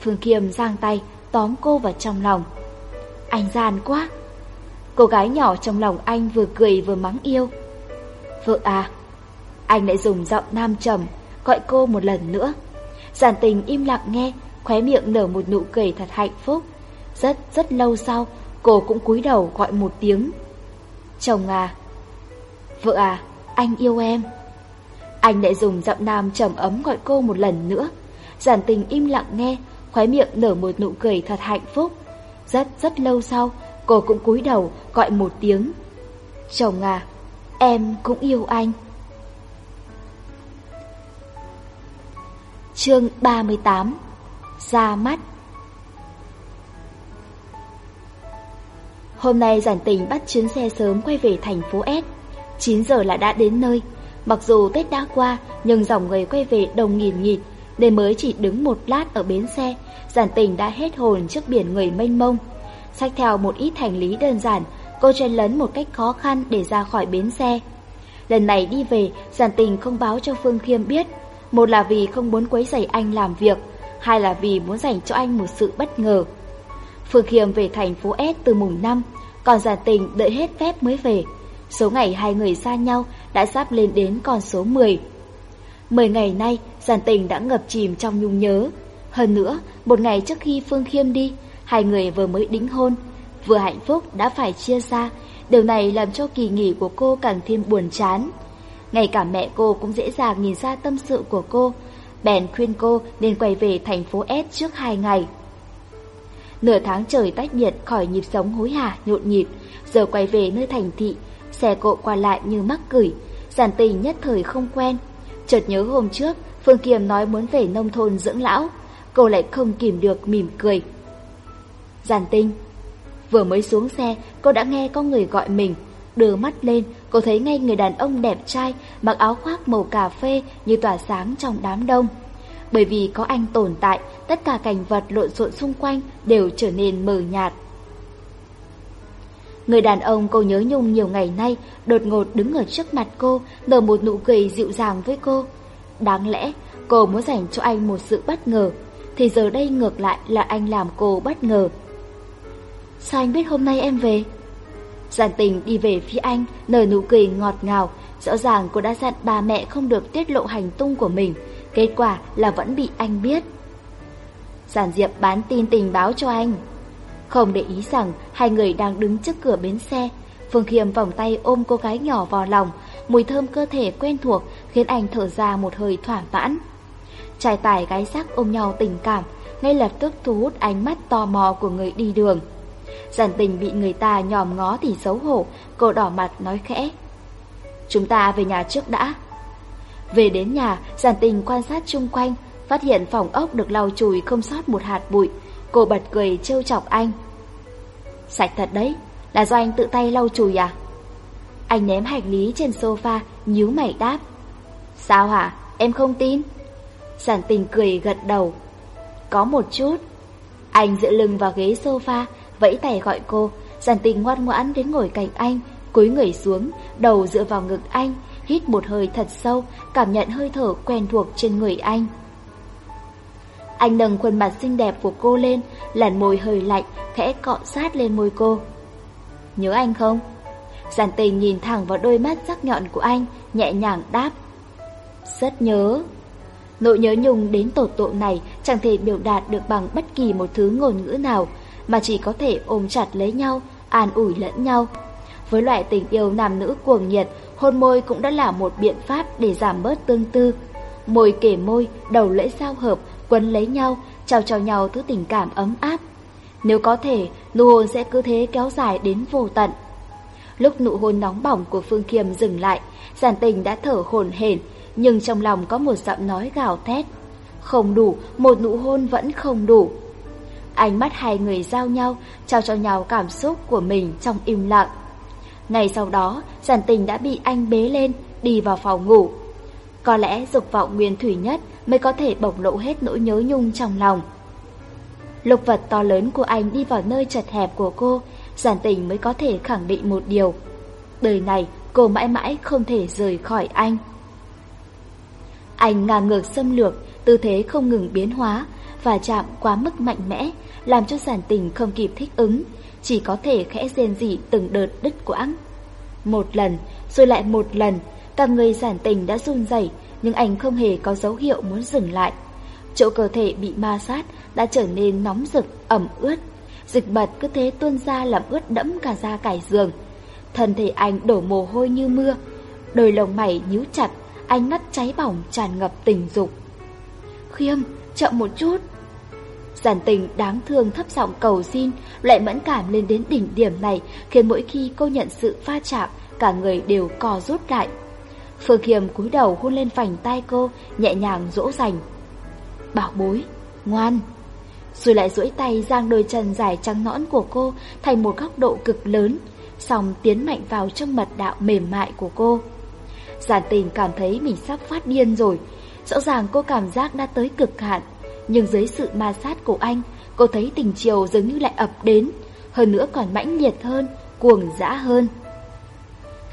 Phương Kiềm giang tay, tóm cô vào trong lòng. Anh gian quá. Cô gái nhỏ trong lòng anh vừa cười vừa mắng yêu. Vợ à, anh lại dùng giọng nam trầm, gọi cô một lần nữa. Giản tình im lặng nghe, khóe miệng nở một nụ cười thật hạnh phúc. Rất rất lâu sau, cô cũng cúi đầu gọi một tiếng. Chồng à, vợ à, anh yêu em. Anh lại dùng giọng nam trầm ấm gọi cô một lần nữa. Giản tình im lặng nghe, khóe miệng nở một nụ cười thật hạnh phúc. Rất rất lâu sau, cô cũng cúi đầu gọi một tiếng. Chồng à, em cũng yêu anh. Chương 38 Ra mắt Hôm nay giản tình bắt chuyến xe sớm quay về thành phố S. 9 giờ là đã đến nơi. Mặc dù Tết đã qua, nhưng dòng người quay về đồng nghìn nghịt, Để mới chỉ đứng một lát ở bến xe. Giản tình đã hết hồn trước biển người mênh mông. Xách theo một ít hành lý đơn giản, cô chen lấn một cách khó khăn để ra khỏi bến xe. Lần này đi về, giản tình không báo cho Phương Khiêm biết. Một là vì không muốn quấy rầy anh làm việc, hai là vì muốn dành cho anh một sự bất ngờ. Phương Khiêm về thành phố S từ mùng 5, còn Giản tình đợi hết phép mới về. Số ngày hai người xa nhau đã sắp lên đến con số 10. Mười ngày nay, giản tình đã ngập chìm trong nhung nhớ. Hơn nữa, một ngày trước khi Phương Khiêm đi, hai người vừa mới đính hôn, vừa hạnh phúc đã phải chia xa. Điều này làm cho kỳ nghỉ của cô càng thêm buồn chán. Ngay cả mẹ cô cũng dễ dàng nhìn ra tâm sự của cô. Bèn khuyên cô nên quay về thành phố S trước hai ngày. Nửa tháng trời tách biệt khỏi nhịp sống hối hả nhộn nhịp, giờ quay về nơi thành thị, xe cộ qua lại như mắc cửi, giản tình nhất thời không quen. Chợt nhớ hôm trước, Phương Kiềm nói muốn về nông thôn dưỡng lão, cô lại không kìm được mỉm cười. Giản tinh Vừa mới xuống xe, cô đã nghe có người gọi mình. Đưa mắt lên, cô thấy ngay người đàn ông đẹp trai, mặc áo khoác màu cà phê như tỏa sáng trong đám đông. Bởi vì có anh tồn tại, tất cả cảnh vật lộn xộn xung quanh đều trở nên mờ nhạt. Người đàn ông cô nhớ nhung nhiều ngày nay đột ngột đứng ở trước mặt cô, nở một nụ cười dịu dàng với cô. Đáng lẽ cô muốn dành cho anh một sự bất ngờ, thì giờ đây ngược lại là anh làm cô bất ngờ. Sao anh biết hôm nay em về? Giản tình đi về phía anh, nở nụ cười ngọt ngào, rõ ràng cô đã dặn bà mẹ không được tiết lộ hành tung của mình, Kết quả là vẫn bị anh biết. Giản Diệp bán tin tình báo cho anh. Không để ý rằng hai người đang đứng trước cửa bến xe. Phương Khiêm vòng tay ôm cô gái nhỏ vào lòng. Mùi thơm cơ thể quen thuộc khiến anh thở ra một hơi thỏa mãn. Trai tài gái sắc ôm nhau tình cảm, ngay lập tức thu hút ánh mắt tò mò của người đi đường. Giản tình bị người ta nhòm ngó thì xấu hổ, cô đỏ mặt nói khẽ. Chúng ta về nhà trước đã, về đến nhà, giản tình quan sát chung quanh, phát hiện phòng ốc được lau chùi không sót một hạt bụi. Cô bật cười trêu chọc anh. Sạch thật đấy, là do anh tự tay lau chùi à? Anh ném hành lý trên sofa, nhíu mày đáp. Sao hả, em không tin? Giản tình cười gật đầu. Có một chút. Anh dựa lưng vào ghế sofa, vẫy tay gọi cô. Giản tình ngoan ngoãn đến ngồi cạnh anh, cúi người xuống, đầu dựa vào ngực anh, hít một hơi thật sâu, cảm nhận hơi thở quen thuộc trên người anh. Anh nâng khuôn mặt xinh đẹp của cô lên, làn môi hơi lạnh, khẽ cọ sát lên môi cô. Nhớ anh không? Giàn tình nhìn thẳng vào đôi mắt sắc nhọn của anh, nhẹ nhàng đáp. Rất nhớ. Nỗi nhớ nhung đến tột độ này chẳng thể biểu đạt được bằng bất kỳ một thứ ngôn ngữ nào, mà chỉ có thể ôm chặt lấy nhau, an ủi lẫn nhau, với loại tình yêu nam nữ cuồng nhiệt, hôn môi cũng đã là một biện pháp để giảm bớt tương tư. Môi kể môi, đầu lễ giao hợp, quấn lấy nhau, trao cho nhau thứ tình cảm ấm áp. Nếu có thể, nụ hôn sẽ cứ thế kéo dài đến vô tận. Lúc nụ hôn nóng bỏng của Phương Kiềm dừng lại, giản tình đã thở hổn hển, nhưng trong lòng có một giọng nói gào thét. Không đủ, một nụ hôn vẫn không đủ. Ánh mắt hai người giao nhau, trao cho nhau cảm xúc của mình trong im lặng. Ngày sau đó, giản tình đã bị anh bế lên, đi vào phòng ngủ. Có lẽ dục vọng nguyên thủy nhất mới có thể bộc lộ hết nỗi nhớ nhung trong lòng. Lục vật to lớn của anh đi vào nơi chật hẹp của cô, giản tình mới có thể khẳng định một điều. Đời này, cô mãi mãi không thể rời khỏi anh. Anh ngang ngược xâm lược, tư thế không ngừng biến hóa, và chạm quá mức mạnh mẽ, làm cho giản tình không kịp thích ứng, chỉ có thể khẽ rên rỉ từng đợt đứt quãng. Một lần, rồi lại một lần, cả người giản tình đã run rẩy nhưng anh không hề có dấu hiệu muốn dừng lại. Chỗ cơ thể bị ma sát đã trở nên nóng rực, ẩm ướt. Dịch bật cứ thế tuôn ra làm ướt đẫm cả da cải giường. Thân thể anh đổ mồ hôi như mưa, đôi lồng mày nhíu chặt, ánh mắt cháy bỏng tràn ngập tình dục. Khiêm, chậm một chút. Giản tình đáng thương thấp giọng cầu xin, lại mẫn cảm lên đến đỉnh điểm này khiến mỗi khi cô nhận sự pha chạm, cả người đều co rút lại. Phương Khiêm cúi đầu hôn lên vành tay cô, nhẹ nhàng dỗ dành. Bảo bối, ngoan. Rồi lại duỗi tay giang đôi chân dài trắng nõn của cô thành một góc độ cực lớn, xong tiến mạnh vào trong mật đạo mềm mại của cô. Giản tình cảm thấy mình sắp phát điên rồi, rõ ràng cô cảm giác đã tới cực hạn, nhưng dưới sự ma sát của anh, cô thấy tình chiều dường như lại ập đến, hơn nữa còn mãnh nhiệt hơn, cuồng dã hơn.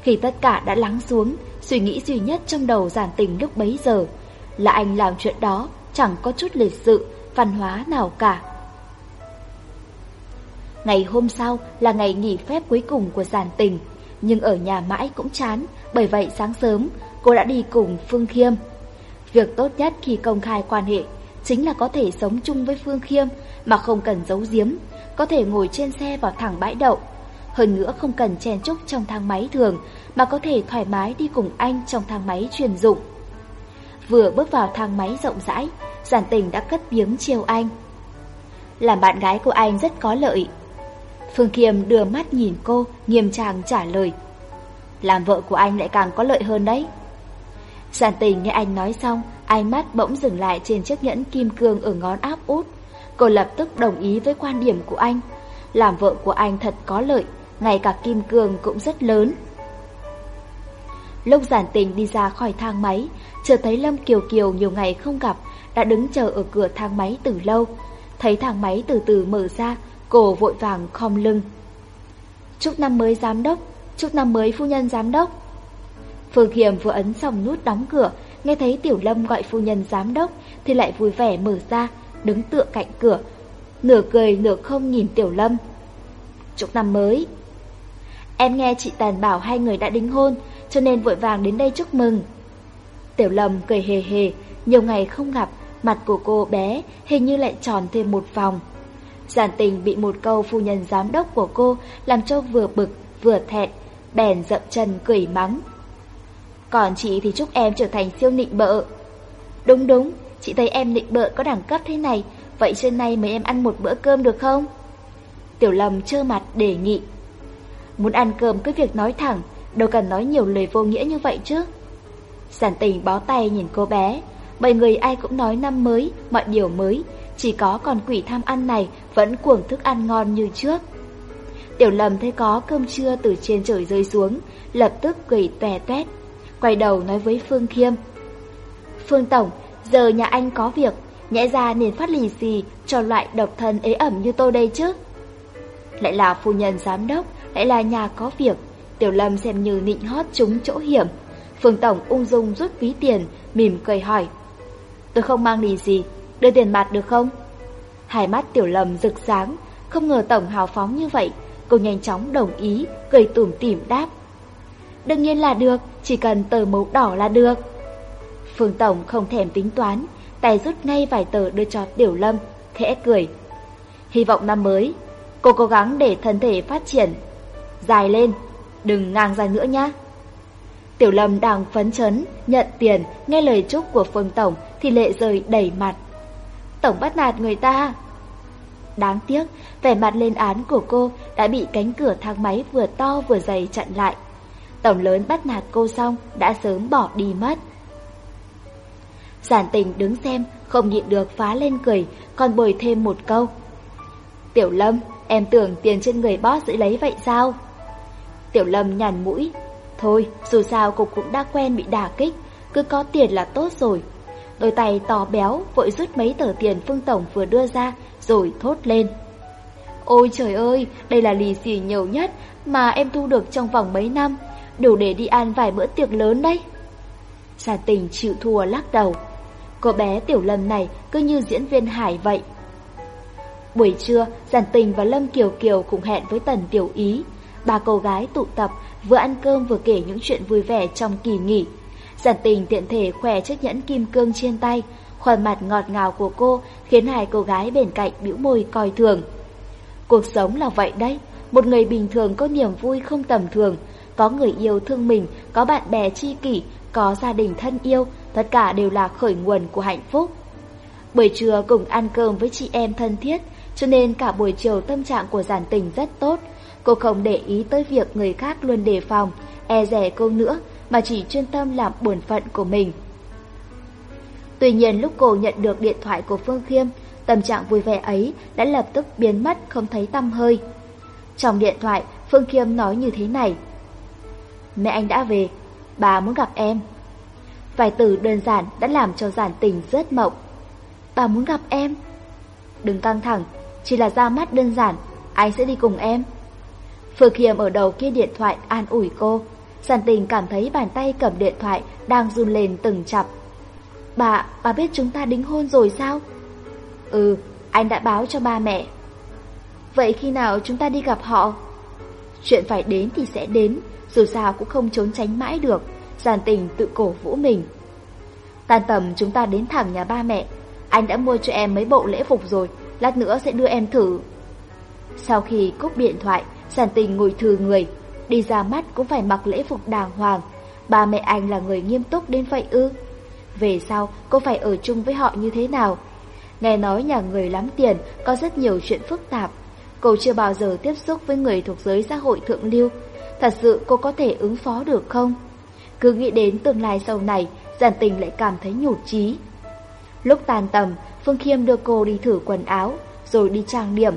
Khi tất cả đã lắng xuống, suy nghĩ duy nhất trong đầu giản tình lúc bấy giờ là anh làm chuyện đó chẳng có chút lịch sự, văn hóa nào cả. Ngày hôm sau là ngày nghỉ phép cuối cùng của giản tình, nhưng ở nhà mãi cũng chán, bởi vậy sáng sớm cô đã đi cùng Phương Khiêm. Việc tốt nhất khi công khai quan hệ chính là có thể sống chung với Phương Khiêm mà không cần giấu giếm, có thể ngồi trên xe vào thẳng bãi đậu. Hơn nữa không cần chen chúc trong thang máy thường mà có thể thoải mái đi cùng anh trong thang máy chuyên dụng. Vừa bước vào thang máy rộng rãi, giản tình đã cất tiếng trêu anh. Làm bạn gái của anh rất có lợi. Phương Khiêm đưa mắt nhìn cô, nghiêm trang trả lời. Làm vợ của anh lại càng có lợi hơn đấy. Giản tình nghe anh nói xong, Ánh mắt bỗng dừng lại trên chiếc nhẫn kim cương ở ngón áp út. Cô lập tức đồng ý với quan điểm của anh. Làm vợ của anh thật có lợi, ngay cả kim cương cũng rất lớn. Lúc giản tình đi ra khỏi thang máy, chờ thấy Lâm Kiều Kiều nhiều ngày không gặp, đã đứng chờ ở cửa thang máy từ lâu. Thấy thang máy từ từ mở ra, cô vội vàng khom lưng. Chúc năm mới giám đốc, chúc năm mới phu nhân giám đốc. Phương Hiểm vừa ấn xong nút đóng cửa nghe thấy Tiểu Lâm gọi phu nhân giám đốc thì lại vui vẻ mở ra, đứng tựa cạnh cửa, nửa cười nửa không nhìn Tiểu Lâm. Chúc năm mới! Em nghe chị Tàn bảo hai người đã đính hôn, cho nên vội vàng đến đây chúc mừng. Tiểu Lâm cười hề hề, nhiều ngày không gặp, mặt của cô bé hình như lại tròn thêm một vòng. Giản tình bị một câu phu nhân giám đốc của cô làm cho vừa bực vừa thẹn, bèn dậm chân cười mắng. Còn chị thì chúc em trở thành siêu nịnh bợ. Đúng đúng, chị thấy em nịnh bợ có đẳng cấp thế này Vậy trưa nay mời em ăn một bữa cơm được không? Tiểu lầm trơ mặt đề nghị. Muốn ăn cơm cứ việc nói thẳng Đâu cần nói nhiều lời vô nghĩa như vậy chứ. Giản tình bó tay nhìn cô bé. Bởi người ai cũng nói năm mới Mọi điều mới Chỉ có con quỷ tham ăn này Vẫn cuồng thức ăn ngon như trước. Tiểu lầm thấy có cơm trưa từ trên trời rơi xuống Lập tức cười tè tuét quay đầu nói với Phương Khiêm. Phương Tổng, giờ nhà anh có việc, nhẽ ra nên phát lì gì cho loại độc thân ế ẩm như tôi đây chứ. Lại là phu nhân giám đốc, lại là nhà có việc, Tiểu Lâm xem như nịnh hót chúng chỗ hiểm. Phương Tổng ung dung rút ví tiền, mỉm cười hỏi. Tôi không mang lì gì, đưa tiền mặt được không? Hai mắt Tiểu Lâm rực sáng, không ngờ Tổng hào phóng như vậy, cô nhanh chóng đồng ý, cười tủm tỉm đáp. Đương nhiên là được, chỉ cần tờ mấu đỏ là được. Phương Tổng không thèm tính toán, tay rút ngay vài tờ đưa cho Tiểu Lâm, khẽ cười. Hy vọng năm mới, cô cố gắng để thân thể phát triển. Dài lên, đừng ngang ra nữa nhá. Tiểu Lâm đang phấn chấn, nhận tiền, nghe lời chúc của Phương Tổng thì lệ rơi đầy mặt. Tổng bắt nạt người ta. Đáng tiếc, vẻ mặt lên án của cô đã bị cánh cửa thang máy vừa to vừa dày chặn lại. Tổng lớn bắt nạt cô xong đã sớm bỏ đi mất. Giản tình đứng xem, không nhịn được phá lên cười, còn bồi thêm một câu. Tiểu Lâm, em tưởng tiền trên người boss giữ lấy vậy sao? Tiểu Lâm nhàn mũi, thôi dù sao cục cũng đã quen bị đả kích, cứ có tiền là tốt rồi. Đôi tay to béo vội rút mấy tờ tiền Phương Tổng vừa đưa ra rồi thốt lên. Ôi trời ơi, đây là lì xì nhiều nhất mà em thu được trong vòng mấy năm, đủ để đi ăn vài bữa tiệc lớn đấy. Giả tình chịu thua lắc đầu. Cô bé tiểu lâm này cứ như diễn viên hài vậy. Buổi trưa, Giản Tình và Lâm Kiều Kiều cùng hẹn với Tần Tiểu Ý. Ba cô gái tụ tập, vừa ăn cơm vừa kể những chuyện vui vẻ trong kỳ nghỉ. Giản Tình tiện thể khoe chiếc nhẫn kim cương trên tay, khuôn mặt ngọt ngào của cô khiến hai cô gái bên cạnh bĩu môi coi thường. Cuộc sống là vậy đấy, một người bình thường có niềm vui không tầm thường, có người yêu thương mình, có bạn bè tri kỷ, có gia đình thân yêu, tất cả đều là khởi nguồn của hạnh phúc. Buổi trưa cùng ăn cơm với chị em thân thiết, cho nên cả buổi chiều tâm trạng của giản tình rất tốt. Cô không để ý tới việc người khác luôn đề phòng, e rẻ cô nữa, mà chỉ chuyên tâm làm bổn phận của mình. Tuy nhiên lúc cô nhận được điện thoại của Phương Khiêm, tâm trạng vui vẻ ấy đã lập tức biến mất không thấy tâm hơi. Trong điện thoại, Phương Khiêm nói như thế này. Mẹ anh đã về, bà muốn gặp em. Vài từ đơn giản đã làm cho giản tình rớt mộng. Bà muốn gặp em. Đừng căng thẳng, chỉ là ra mắt đơn giản, anh sẽ đi cùng em. Phương Khiêm ở đầu kia điện thoại an ủi cô. Giản tình cảm thấy bàn tay cầm điện thoại đang run lên từng chập. Bà, bà biết chúng ta đính hôn rồi sao? Ừ, anh đã báo cho ba mẹ. Vậy khi nào chúng ta đi gặp họ? Chuyện phải đến thì sẽ đến, dù sao cũng không trốn tránh mãi được, giàn tình tự cổ vũ mình. Tàn tầm chúng ta đến thẳng nhà ba mẹ, anh đã mua cho em mấy bộ lễ phục rồi, lát nữa sẽ đưa em thử. Sau khi cúp điện thoại, giàn tình ngồi thừa người, đi ra mắt cũng phải mặc lễ phục đàng hoàng, ba mẹ anh là người nghiêm túc đến vậy ư. Về sau, cô phải ở chung với họ như thế nào? Nghe nói nhà người lắm tiền, có rất nhiều chuyện phức tạp. Cô chưa bao giờ tiếp xúc với người thuộc giới xã hội thượng lưu, thật sự cô có thể ứng phó được không? Cứ nghĩ đến tương lai sau này, giản tình lại cảm thấy nhụt chí. Lúc tàn tầm, Phương Khiêm đưa cô đi thử quần áo, rồi đi trang điểm.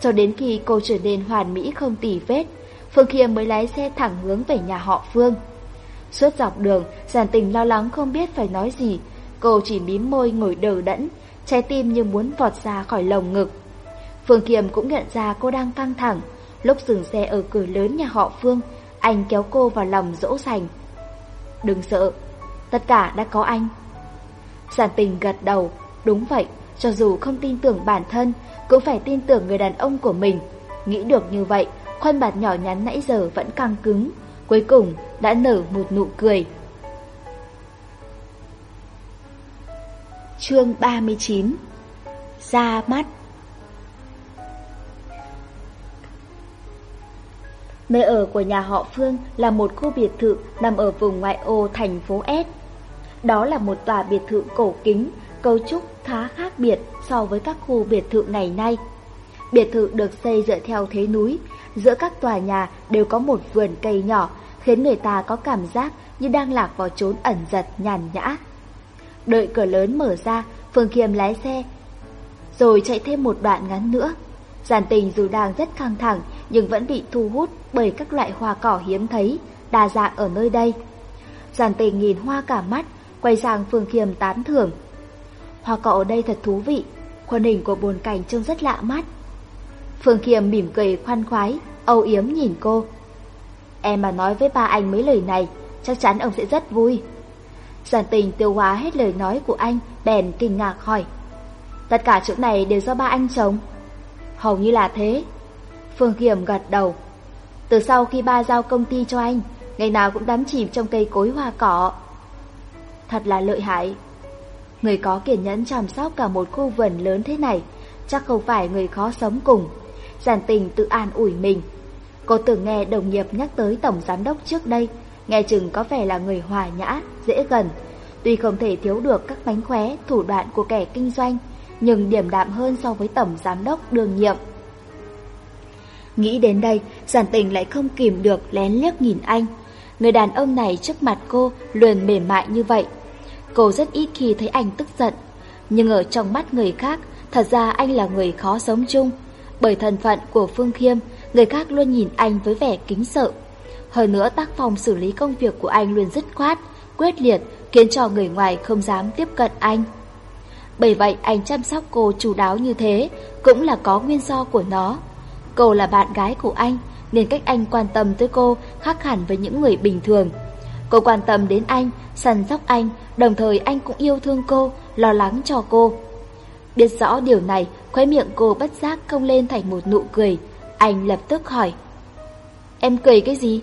Cho đến khi cô trở nên hoàn mỹ không tỉ vết, Phương Khiêm mới lái xe thẳng hướng về nhà họ Phương. Suốt dọc đường, giản tình lo lắng không biết phải nói gì. Cô chỉ mím môi ngồi đờ đẫn, trái tim như muốn vọt ra khỏi lồng ngực. Phương khiêm cũng nhận ra cô đang căng thẳng. Lúc dừng xe ở cửa lớn nhà họ Phương, anh kéo cô vào lòng dỗ dành. Đừng sợ, tất cả đã có anh. Giản tình gật đầu, đúng vậy, cho dù không tin tưởng bản thân, cũng phải tin tưởng người đàn ông của mình. Nghĩ được như vậy, khuôn mặt nhỏ nhắn nãy giờ vẫn căng cứng, cuối cùng đã nở một nụ cười. Chương 39 Ra mắt Nơi ở của nhà họ Phương là một khu biệt thự nằm ở vùng ngoại ô thành phố S. Đó là một tòa biệt thự cổ kính, cấu trúc khá khác biệt so với các khu biệt thự ngày nay. Biệt thự được xây dựa theo thế núi, giữa các tòa nhà đều có một vườn cây nhỏ, khiến người ta có cảm giác như đang lạc vào chốn ẩn giật nhàn nhã. Đợi cửa lớn mở ra, Phương Khiêm lái xe, rồi chạy thêm một đoạn ngắn nữa Giản tình dù đang rất căng thẳng nhưng vẫn bị thu hút bởi các loại hoa cỏ hiếm thấy, đa dạng ở nơi đây. Giản tình nhìn hoa cả mắt, quay sang Phương Khiêm tán thưởng. Hoa cỏ ở đây thật thú vị, khuôn hình của bồn cảnh trông rất lạ mắt. Phương Khiêm mỉm cười khoan khoái, âu yếm nhìn cô. Em mà nói với ba anh mấy lời này, chắc chắn ông sẽ rất vui. Giản tình tiêu hóa hết lời nói của anh, bèn kinh ngạc hỏi. Tất cả chỗ này đều do ba anh trồng. Hầu như là thế. Phương Kiểm gật đầu. Từ sau khi ba giao công ty cho anh, ngày nào cũng đắm chìm trong cây cối hoa cỏ. Thật là lợi hại. Người có kiên nhẫn chăm sóc cả một khu vườn lớn thế này, chắc không phải người khó sống cùng. giàn tình tự an ủi mình. Cô tưởng nghe đồng nghiệp nhắc tới tổng giám đốc trước đây, nghe chừng có vẻ là người hòa nhã, dễ gần. Tuy không thể thiếu được các mánh khóe, thủ đoạn của kẻ kinh doanh, nhưng điểm đạm hơn so với tổng giám đốc đương nhiệm. Nghĩ đến đây, giản tình lại không kìm được lén liếc nhìn anh. Người đàn ông này trước mặt cô luôn mềm mại như vậy. Cô rất ít khi thấy anh tức giận, nhưng ở trong mắt người khác, thật ra anh là người khó sống chung. Bởi thân phận của Phương Khiêm, người khác luôn nhìn anh với vẻ kính sợ. Hơn nữa tác phòng xử lý công việc của anh luôn dứt khoát, quyết liệt, khiến cho người ngoài không dám tiếp cận anh. Bởi vậy anh chăm sóc cô chú đáo như thế cũng là có nguyên do của nó. Cô là bạn gái của anh nên cách anh quan tâm tới cô khác hẳn với những người bình thường. Cô quan tâm đến anh, săn sóc anh, đồng thời anh cũng yêu thương cô, lo lắng cho cô. Biết rõ điều này, khóe miệng cô bất giác không lên thành một nụ cười. Anh lập tức hỏi. Em cười cái gì?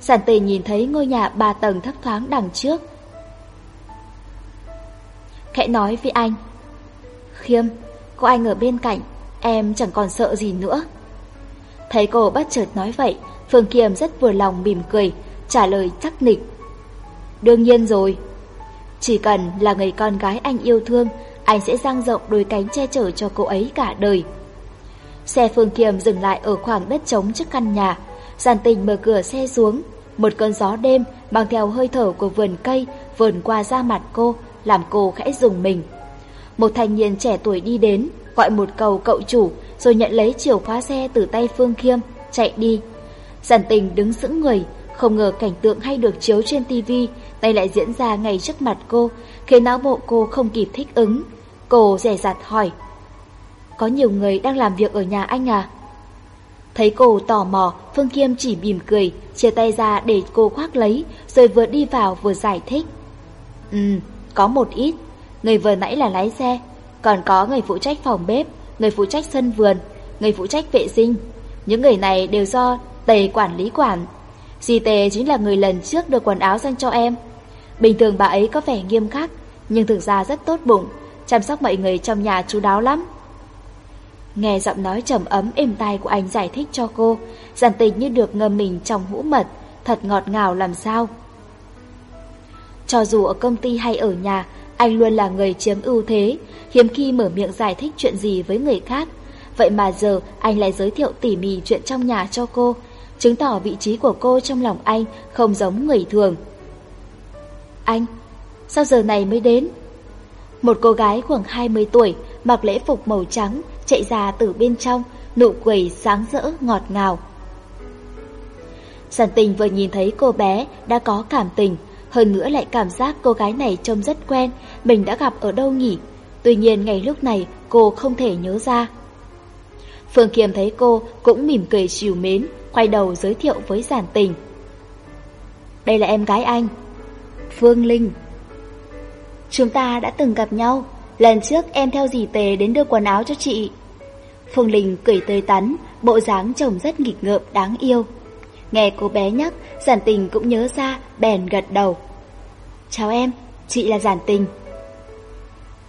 sản tề nhìn thấy ngôi nhà ba tầng thấp thoáng đằng trước, khẽ nói với anh. Khiêm, có anh ở bên cạnh, em chẳng còn sợ gì nữa. Thấy cô bắt chợt nói vậy, Phương Kiêm rất vừa lòng mỉm cười, trả lời chắc nịch. Đương nhiên rồi. Chỉ cần là người con gái anh yêu thương, anh sẽ dang rộng đôi cánh che chở cho cô ấy cả đời. Xe Phương Kiêm dừng lại ở khoảng đất trống trước căn nhà. Giàn tình mở cửa xe xuống. Một cơn gió đêm mang theo hơi thở của vườn cây vờn qua da mặt cô, làm cô khẽ dùng mình. Một thanh niên trẻ tuổi đi đến, gọi một câu cậu chủ, rồi nhận lấy chìa khóa xe từ tay Phương Khiêm, chạy đi. Giản tình đứng sững người, không ngờ cảnh tượng hay được chiếu trên tivi tay lại diễn ra ngay trước mặt cô, khiến não bộ cô không kịp thích ứng. Cô rẻ rạt hỏi, có nhiều người đang làm việc ở nhà anh à? Thấy cô tò mò, Phương Kiêm chỉ mỉm cười, chia tay ra để cô khoác lấy, rồi vừa đi vào vừa giải thích. Ừ, có một ít, người vừa nãy là lái xe, còn có người phụ trách phòng bếp, người phụ trách sân vườn, người phụ trách vệ sinh. Những người này đều do Tề quản lý quản. Dì Tề chính là người lần trước được quần áo sang cho em. Bình thường bà ấy có vẻ nghiêm khắc, nhưng thực ra rất tốt bụng, chăm sóc mọi người trong nhà chú đáo lắm. Nghe giọng nói trầm ấm êm tai của anh giải thích cho cô, giản tình như được ngâm mình trong hũ mật, thật ngọt ngào làm sao. Cho dù ở công ty hay ở nhà, anh luôn là người chiếm ưu thế, hiếm khi mở miệng giải thích chuyện gì với người khác. Vậy mà giờ anh lại giới thiệu tỉ mỉ chuyện trong nhà cho cô, chứng tỏ vị trí của cô trong lòng anh không giống người thường. Anh, sao giờ này mới đến? Một cô gái khoảng 20 tuổi, mặc lễ phục màu trắng, chạy ra từ bên trong, nụ cười sáng rỡ ngọt ngào. sản tình vừa nhìn thấy cô bé đã có cảm tình, hơn nữa lại cảm giác cô gái này trông rất quen, mình đã gặp ở đâu nhỉ? Tuy nhiên ngày lúc này cô không thể nhớ ra. Phương Kiềm thấy cô cũng mỉm cười chiều mến, quay đầu giới thiệu với giản tình. Đây là em gái anh, Phương Linh. Chúng ta đã từng gặp nhau, lần trước em theo dì tề đến đưa quần áo cho chị. Phương Linh cười tươi tắn, bộ dáng chồng rất nghịch ngợm đáng yêu. Nghe cô bé nhắc, giản tình cũng nhớ ra, bèn gật đầu. Chào em, chị là giản tình.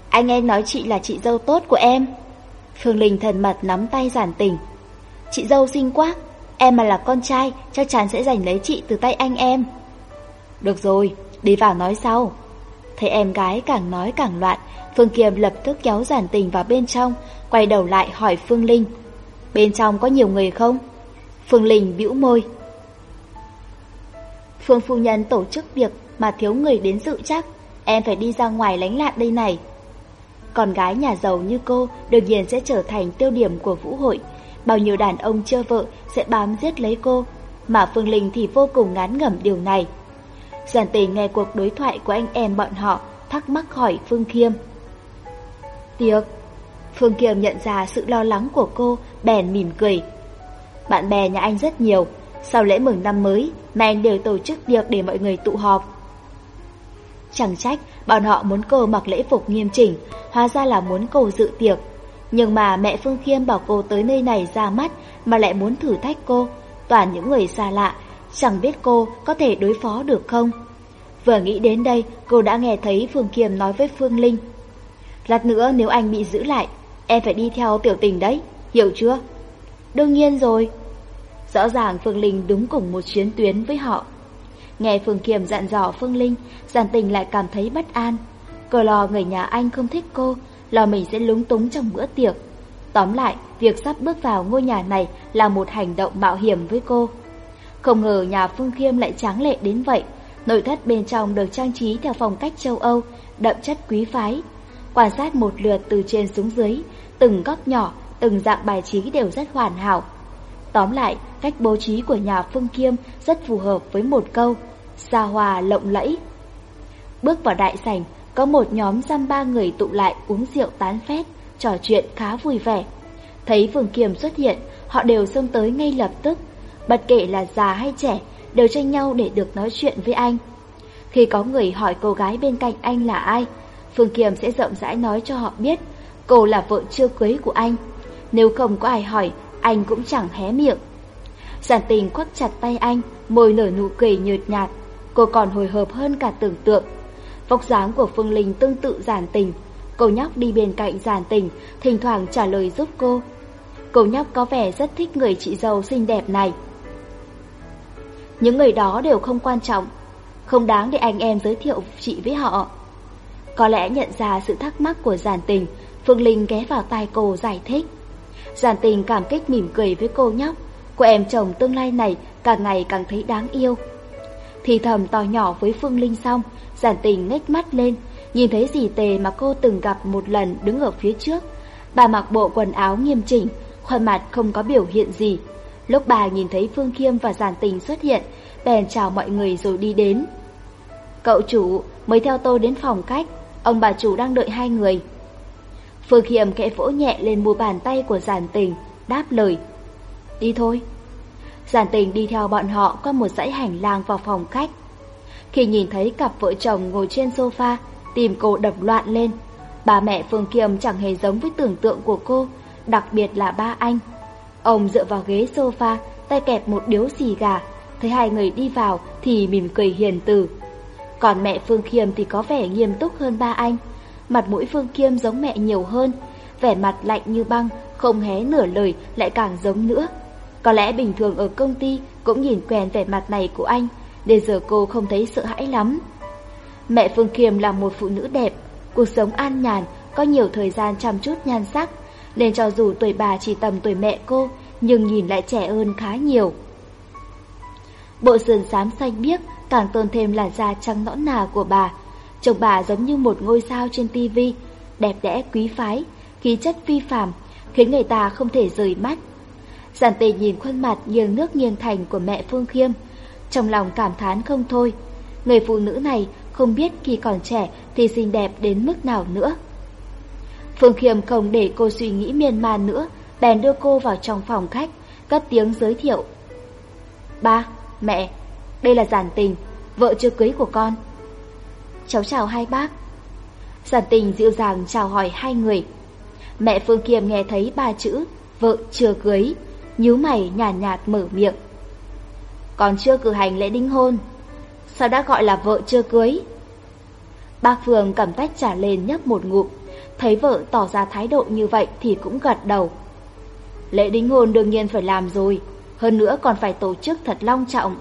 Anh em nói chị là chị dâu tốt của em. Phương Linh thần mật nắm tay giản tình. Chị dâu xinh quá, em mà là con trai chắc chắn sẽ giành lấy chị từ tay anh em. Được rồi, đi vào nói sau. Thấy em gái càng nói càng loạn, Phương Kiềm lập tức kéo giản tình vào bên trong, quay đầu lại hỏi Phương Linh. Bên trong có nhiều người không? Phương Linh bĩu môi. Phương phu nhân tổ chức việc mà thiếu người đến dự chắc, em phải đi ra ngoài lánh lạn đây này. Con gái nhà giàu như cô đương nhiên sẽ trở thành tiêu điểm của vũ hội. Bao nhiêu đàn ông chưa vợ sẽ bám giết lấy cô, mà Phương Linh thì vô cùng ngán ngẩm điều này. Giản tỷ nghe cuộc đối thoại của anh em bọn họ, thắc mắc hỏi Phương Khiêm. Tiếc, Phương Kiều nhận ra sự lo lắng của cô, bèn mỉm cười. Bạn bè nhà anh rất nhiều, sau lễ mừng năm mới, men đều tổ chức tiệc để mọi người tụ họp. Chẳng trách, bọn họ muốn cô mặc lễ phục nghiêm chỉnh, hóa ra là muốn cô dự tiệc. Nhưng mà mẹ Phương Khiêm bảo cô tới nơi này ra mắt mà lại muốn thử thách cô, toàn những người xa lạ, chẳng biết cô có thể đối phó được không. Vừa nghĩ đến đây, cô đã nghe thấy Phương khiêm nói với Phương Linh. Lát nữa nếu anh bị giữ lại, em phải đi theo tiểu tình đấy, hiểu chưa? Đương nhiên rồi, Rõ ràng Phương Linh đúng cùng một chiến tuyến với họ. Nghe Phương Kiềm dặn dò Phương Linh, Giản Tình lại cảm thấy bất an. Cờ lò người nhà anh không thích cô, lo mình sẽ lúng túng trong bữa tiệc. Tóm lại, việc sắp bước vào ngôi nhà này là một hành động mạo hiểm với cô. Không ngờ nhà Phương Khiêm lại tráng lệ đến vậy. Nội thất bên trong được trang trí theo phong cách châu Âu, đậm chất quý phái. Quan sát một lượt từ trên xuống dưới, từng góc nhỏ, từng dạng bài trí đều rất hoàn hảo. Tóm lại, Cách bố trí của nhà Phương Kiêm rất phù hợp với một câu, xa hòa lộng lẫy. Bước vào đại sảnh, có một nhóm giam ba người tụ lại uống rượu tán phét, trò chuyện khá vui vẻ. Thấy Phương Kiêm xuất hiện, họ đều xông tới ngay lập tức. Bất kể là già hay trẻ, đều tranh nhau để được nói chuyện với anh. Khi có người hỏi cô gái bên cạnh anh là ai, Phương Kiềm sẽ rộng rãi nói cho họ biết cô là vợ chưa cưới của anh. Nếu không có ai hỏi, anh cũng chẳng hé miệng. Giản tình quắc chặt tay anh, môi nở nụ cười nhợt nhạt. Cô còn hồi hộp hơn cả tưởng tượng. Vóc dáng của Phương Linh tương tự giản tình. Cậu nhóc đi bên cạnh giản tình, thỉnh thoảng trả lời giúp cô. Cậu nhóc có vẻ rất thích người chị dâu xinh đẹp này. Những người đó đều không quan trọng, không đáng để anh em giới thiệu chị với họ. Có lẽ nhận ra sự thắc mắc của giản tình, Phương Linh ghé vào tai cô giải thích. Giản tình cảm kích mỉm cười với cô nhóc, Cô em chồng tương lai này càng ngày càng thấy đáng yêu. Thì thầm to nhỏ với Phương Linh xong, giản tình ngách mắt lên, nhìn thấy dì tề mà cô từng gặp một lần đứng ở phía trước. Bà mặc bộ quần áo nghiêm chỉnh, khuôn mặt không có biểu hiện gì. Lúc bà nhìn thấy Phương Khiêm và giản tình xuất hiện, bèn chào mọi người rồi đi đến. Cậu chủ mới theo tôi đến phòng khách, ông bà chủ đang đợi hai người. Phương Khiêm kẽ vỗ nhẹ lên mu bàn tay của giản tình, đáp lời. Đi thôi. Giản tình đi theo bọn họ qua một dãy hành lang vào phòng khách. Khi nhìn thấy cặp vợ chồng ngồi trên sofa, tìm cô đập loạn lên. Bà mẹ Phương Kiêm chẳng hề giống với tưởng tượng của cô, đặc biệt là ba anh. Ông dựa vào ghế sofa, tay kẹp một điếu xì gà, thấy hai người đi vào thì mỉm cười hiền từ. Còn mẹ Phương Kiêm thì có vẻ nghiêm túc hơn ba anh. Mặt mũi Phương Kiêm giống mẹ nhiều hơn, vẻ mặt lạnh như băng, không hé nửa lời lại càng giống nữa. Có lẽ bình thường ở công ty cũng nhìn quen vẻ mặt này của anh, nên giờ cô không thấy sợ hãi lắm. Mẹ Phương Kiềm là một phụ nữ đẹp, cuộc sống an nhàn, có nhiều thời gian chăm chút nhan sắc, nên cho dù tuổi bà chỉ tầm tuổi mẹ cô, nhưng nhìn lại trẻ hơn khá nhiều. Bộ sườn xám xanh biếc càng tôn thêm làn da trắng nõn nà của bà. Chồng bà giống như một ngôi sao trên tivi, đẹp đẽ quý phái, khí chất phi phàm, khiến người ta không thể rời mắt. Giản tề nhìn khuôn mặt nghiêng nước nghiêng thành của mẹ Phương Khiêm, trong lòng cảm thán không thôi. Người phụ nữ này không biết khi còn trẻ thì xinh đẹp đến mức nào nữa. Phương Khiêm không để cô suy nghĩ miên man nữa, bèn đưa cô vào trong phòng khách, cất tiếng giới thiệu. Ba, mẹ, đây là Giản Tình, vợ chưa cưới của con. Cháu chào hai bác. Giản Tình dịu dàng chào hỏi hai người. Mẹ Phương Kiềm nghe thấy ba chữ vợ chưa cưới nhíu mày nhàn nhạt, nhạt mở miệng. Còn chưa cử hành lễ đính hôn, sao đã gọi là vợ chưa cưới? Bác Phương cầm tách trả lên nhấp một ngụm, thấy vợ tỏ ra thái độ như vậy thì cũng gật đầu. Lễ đính hôn đương nhiên phải làm rồi, hơn nữa còn phải tổ chức thật long trọng.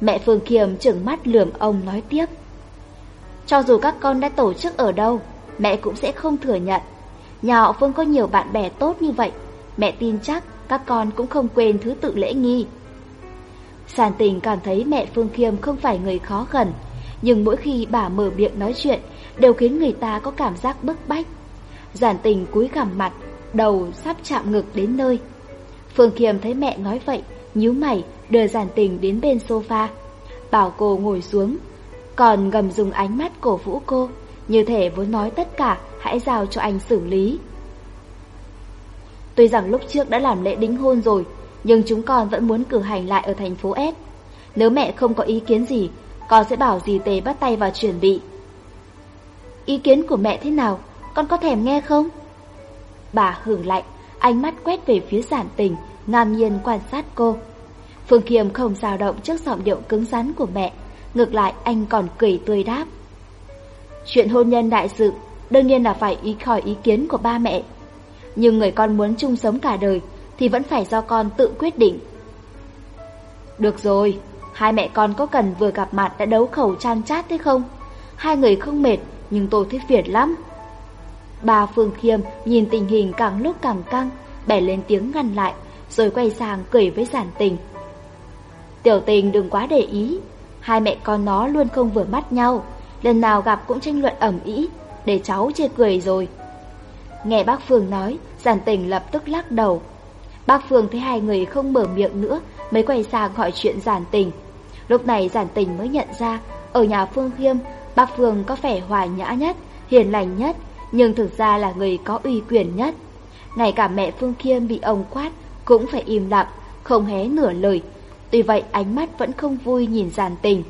Mẹ Phương Kiềm trừng mắt lườm ông nói tiếp. Cho dù các con đã tổ chức ở đâu, mẹ cũng sẽ không thừa nhận. Nhà họ Phương có nhiều bạn bè tốt như vậy, mẹ tin chắc các con cũng không quên thứ tự lễ nghi. Sàn tình cảm thấy mẹ Phương Khiêm không phải người khó gần, nhưng mỗi khi bà mở miệng nói chuyện đều khiến người ta có cảm giác bức bách. Giản tình cúi gằm mặt, đầu sắp chạm ngực đến nơi. Phương Khiêm thấy mẹ nói vậy, nhíu mày, đưa giản tình đến bên sofa. Bảo cô ngồi xuống, còn gầm dùng ánh mắt cổ vũ cô, như thể muốn nói tất cả hãy giao cho anh xử lý. Tuy rằng lúc trước đã làm lễ đính hôn rồi, nhưng chúng con vẫn muốn cử hành lại ở thành phố S. Nếu mẹ không có ý kiến gì, con sẽ bảo dì tề bắt tay vào chuẩn bị. Ý kiến của mẹ thế nào, con có thèm nghe không? Bà hưởng lạnh, ánh mắt quét về phía giản tình, ngam nhiên quan sát cô. Phương Kiêm không dao động trước giọng điệu cứng rắn của mẹ, ngược lại anh còn cười tươi đáp. Chuyện hôn nhân đại sự, đương nhiên là phải ý khỏi ý kiến của ba mẹ nhưng người con muốn chung sống cả đời thì vẫn phải do con tự quyết định. Được rồi, hai mẹ con có cần vừa gặp mặt đã đấu khẩu chan chát thế không? Hai người không mệt, nhưng tôi thấy phiền lắm. Bà Phương Khiêm nhìn tình hình càng lúc càng căng, bẻ lên tiếng ngăn lại, rồi quay sang cười với giản tình. Tiểu tình đừng quá để ý, hai mẹ con nó luôn không vừa mắt nhau, lần nào gặp cũng tranh luận ẩm ý, để cháu chê cười rồi. Nghe bác Phương nói, giản tình lập tức lắc đầu. Bác Phương thấy hai người không mở miệng nữa mới quay sang hỏi chuyện giản tình. Lúc này giản tình mới nhận ra, ở nhà Phương Khiêm, bác Phương có vẻ hòa nhã nhất, hiền lành nhất, nhưng thực ra là người có uy quyền nhất. Ngay cả mẹ Phương Khiêm bị ông quát cũng phải im lặng, không hé nửa lời. Tuy vậy ánh mắt vẫn không vui nhìn giản tình.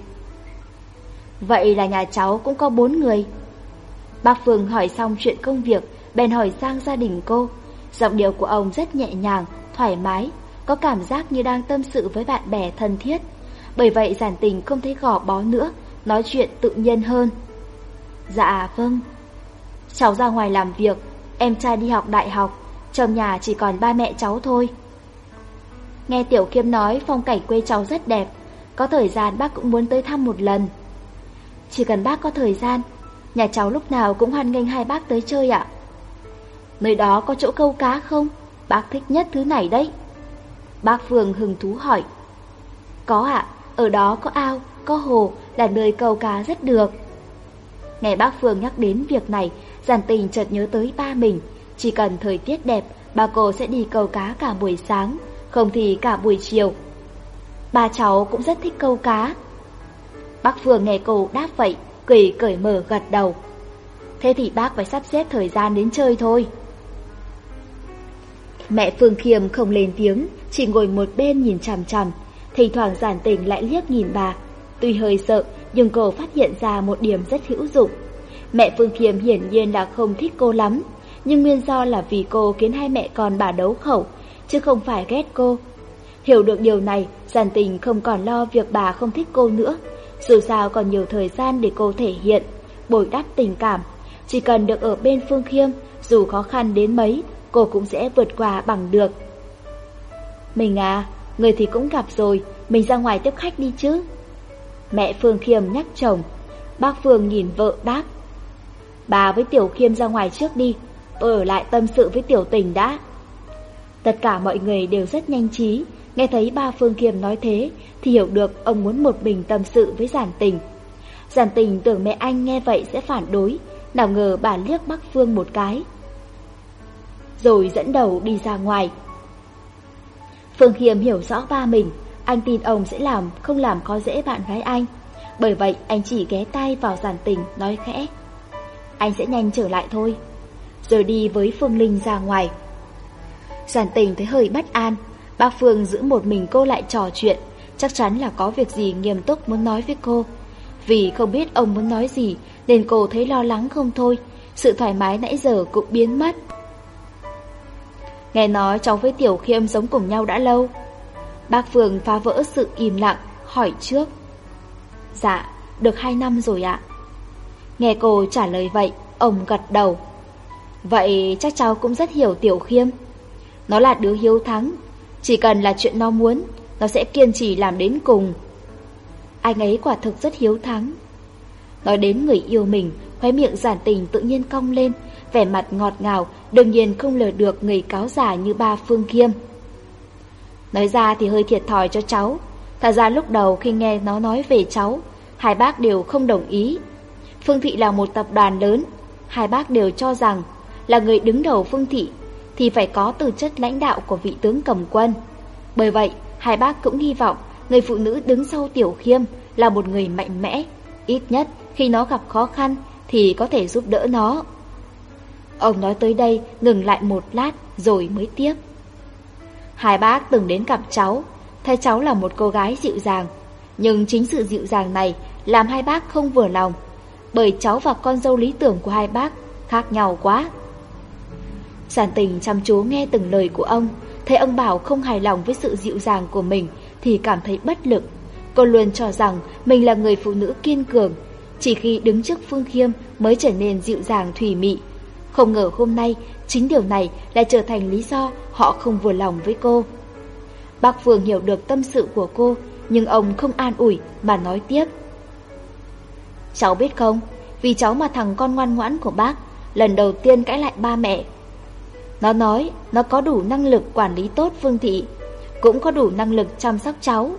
Vậy là nhà cháu cũng có bốn người. Bác Phương hỏi xong chuyện công việc, bèn hỏi sang gia đình cô. Giọng điệu của ông rất nhẹ nhàng, thoải mái, có cảm giác như đang tâm sự với bạn bè thân thiết. Bởi vậy giản tình không thấy gò bó nữa, nói chuyện tự nhiên hơn. Dạ vâng. Cháu ra ngoài làm việc, em trai đi học đại học, trong nhà chỉ còn ba mẹ cháu thôi. Nghe Tiểu Khiêm nói phong cảnh quê cháu rất đẹp, có thời gian bác cũng muốn tới thăm một lần. Chỉ cần bác có thời gian, nhà cháu lúc nào cũng hoan nghênh hai bác tới chơi ạ. Nơi đó có chỗ câu cá không? Bác thích nhất thứ này đấy. Bác Phường hừng thú hỏi. Có ạ, ở đó có ao, có hồ, là nơi câu cá rất được. Nghe bác Phương nhắc đến việc này, giản tình chợt nhớ tới ba mình. Chỉ cần thời tiết đẹp, bà cô sẽ đi câu cá cả buổi sáng, không thì cả buổi chiều. Ba cháu cũng rất thích câu cá. Bác Phương nghe cô đáp vậy, cười cởi mở gật đầu. Thế thì bác phải sắp xếp thời gian đến chơi thôi. Mẹ Phương Khiêm không lên tiếng, chỉ ngồi một bên nhìn chằm chằm, thỉnh thoảng giản tình lại liếc nhìn bà. Tuy hơi sợ, nhưng cô phát hiện ra một điểm rất hữu dụng. Mẹ Phương Khiêm hiển nhiên là không thích cô lắm, nhưng nguyên do là vì cô khiến hai mẹ con bà đấu khẩu, chứ không phải ghét cô. Hiểu được điều này, giản tình không còn lo việc bà không thích cô nữa. Dù sao còn nhiều thời gian để cô thể hiện, bồi đắp tình cảm. Chỉ cần được ở bên Phương Khiêm, dù khó khăn đến mấy, cô cũng sẽ vượt qua bằng được. Mình à, người thì cũng gặp rồi, mình ra ngoài tiếp khách đi chứ. Mẹ Phương Khiêm nhắc chồng, bác Phương nhìn vợ đáp. Bà với Tiểu Khiêm ra ngoài trước đi, tôi ở lại tâm sự với Tiểu Tình đã. Tất cả mọi người đều rất nhanh trí, nghe thấy ba Phương Khiêm nói thế thì hiểu được ông muốn một mình tâm sự với Giản Tình. Giản Tình tưởng mẹ anh nghe vậy sẽ phản đối, nào ngờ bà liếc bác Phương một cái, rồi dẫn đầu đi ra ngoài. Phương Khiêm hiểu rõ ba mình, anh tin ông sẽ làm không làm khó dễ bạn gái anh. Bởi vậy anh chỉ ghé tay vào giản tình nói khẽ. Anh sẽ nhanh trở lại thôi. Rồi đi với Phương Linh ra ngoài. Giản tình thấy hơi bất an, ba Phương giữ một mình cô lại trò chuyện, chắc chắn là có việc gì nghiêm túc muốn nói với cô. Vì không biết ông muốn nói gì nên cô thấy lo lắng không thôi, sự thoải mái nãy giờ cũng biến mất. Nghe nói cháu với Tiểu Khiêm sống cùng nhau đã lâu. Bác phường phá vỡ sự im lặng, hỏi trước. Dạ, được hai năm rồi ạ. Nghe cô trả lời vậy, ông gật đầu. Vậy chắc cháu cũng rất hiểu Tiểu Khiêm. Nó là đứa hiếu thắng, chỉ cần là chuyện nó muốn, nó sẽ kiên trì làm đến cùng. Anh ấy quả thực rất hiếu thắng. Nói đến người yêu mình, khóe miệng giản tình tự nhiên cong lên, vẻ mặt ngọt ngào, đương nhiên không lừa được người cáo giả như ba Phương Kiêm. Nói ra thì hơi thiệt thòi cho cháu. Thật ra lúc đầu khi nghe nó nói về cháu, hai bác đều không đồng ý. Phương Thị là một tập đoàn lớn, hai bác đều cho rằng là người đứng đầu Phương Thị thì phải có tư chất lãnh đạo của vị tướng cầm quân. Bởi vậy, hai bác cũng hy vọng người phụ nữ đứng sau Tiểu Khiêm là một người mạnh mẽ, ít nhất khi nó gặp khó khăn thì có thể giúp đỡ nó. Ông nói tới đây, ngừng lại một lát, rồi mới tiếp. Hai bác từng đến gặp cháu, thấy cháu là một cô gái dịu dàng. Nhưng chính sự dịu dàng này làm hai bác không vừa lòng, bởi cháu và con dâu lý tưởng của hai bác khác nhau quá. Giản tình chăm chú nghe từng lời của ông, thấy ông bảo không hài lòng với sự dịu dàng của mình thì cảm thấy bất lực. Cô luôn cho rằng mình là người phụ nữ kiên cường, chỉ khi đứng trước Phương Khiêm mới trở nên dịu dàng thủy mị, không ngờ hôm nay, chính điều này lại trở thành lý do họ không vừa lòng với cô. Bác phương hiểu được tâm sự của cô, nhưng ông không an ủi mà nói tiếp. Cháu biết không, vì cháu mà thằng con ngoan ngoãn của bác lần đầu tiên cãi lại ba mẹ. Nó nói nó có đủ năng lực quản lý tốt Phương Thị, cũng có đủ năng lực chăm sóc cháu.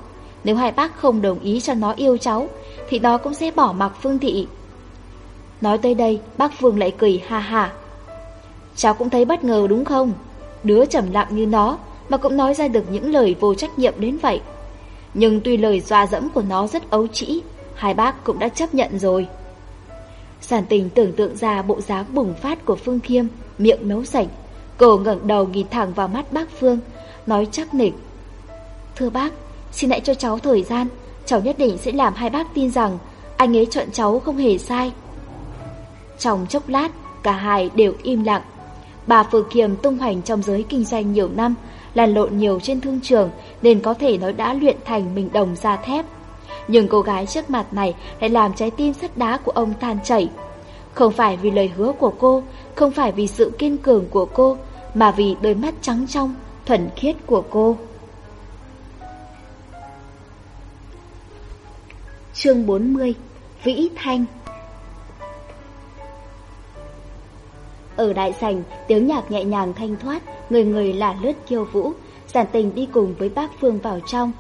Nếu hai bác không đồng ý cho nó yêu cháu, thì nó cũng sẽ bỏ mặc Phương Thị. Nói tới đây, bác phương lại cười ha ha. Cháu cũng thấy bất ngờ đúng không? Đứa trầm lặng như nó mà cũng nói ra được những lời vô trách nhiệm đến vậy. Nhưng tuy lời dọa dẫm của nó rất ấu trĩ, hai bác cũng đã chấp nhận rồi. Sản tình tưởng tượng ra bộ dáng bùng phát của Phương Khiêm, miệng méo sạch. Cô ngẩng đầu nhìn thẳng vào mắt bác Phương, nói chắc nịch. Thưa bác, xin hãy cho cháu thời gian, cháu nhất định sẽ làm hai bác tin rằng anh ấy chọn cháu không hề sai. Trong chốc lát, cả hai đều im lặng. Bà Phượng Kiềm tung hoành trong giới kinh doanh nhiều năm, làn lộn nhiều trên thương trường nên có thể nói đã luyện thành mình đồng da thép. Nhưng cô gái trước mặt này lại làm trái tim sắt đá của ông tan chảy. Không phải vì lời hứa của cô, không phải vì sự kiên cường của cô, mà vì đôi mắt trắng trong, thuần khiết của cô. Chương 40 Vĩ Thanh Ở đại sảnh, tiếng nhạc nhẹ nhàng thanh thoát, người người là lướt kiêu vũ. Giản tình đi cùng với bác Phương vào trong.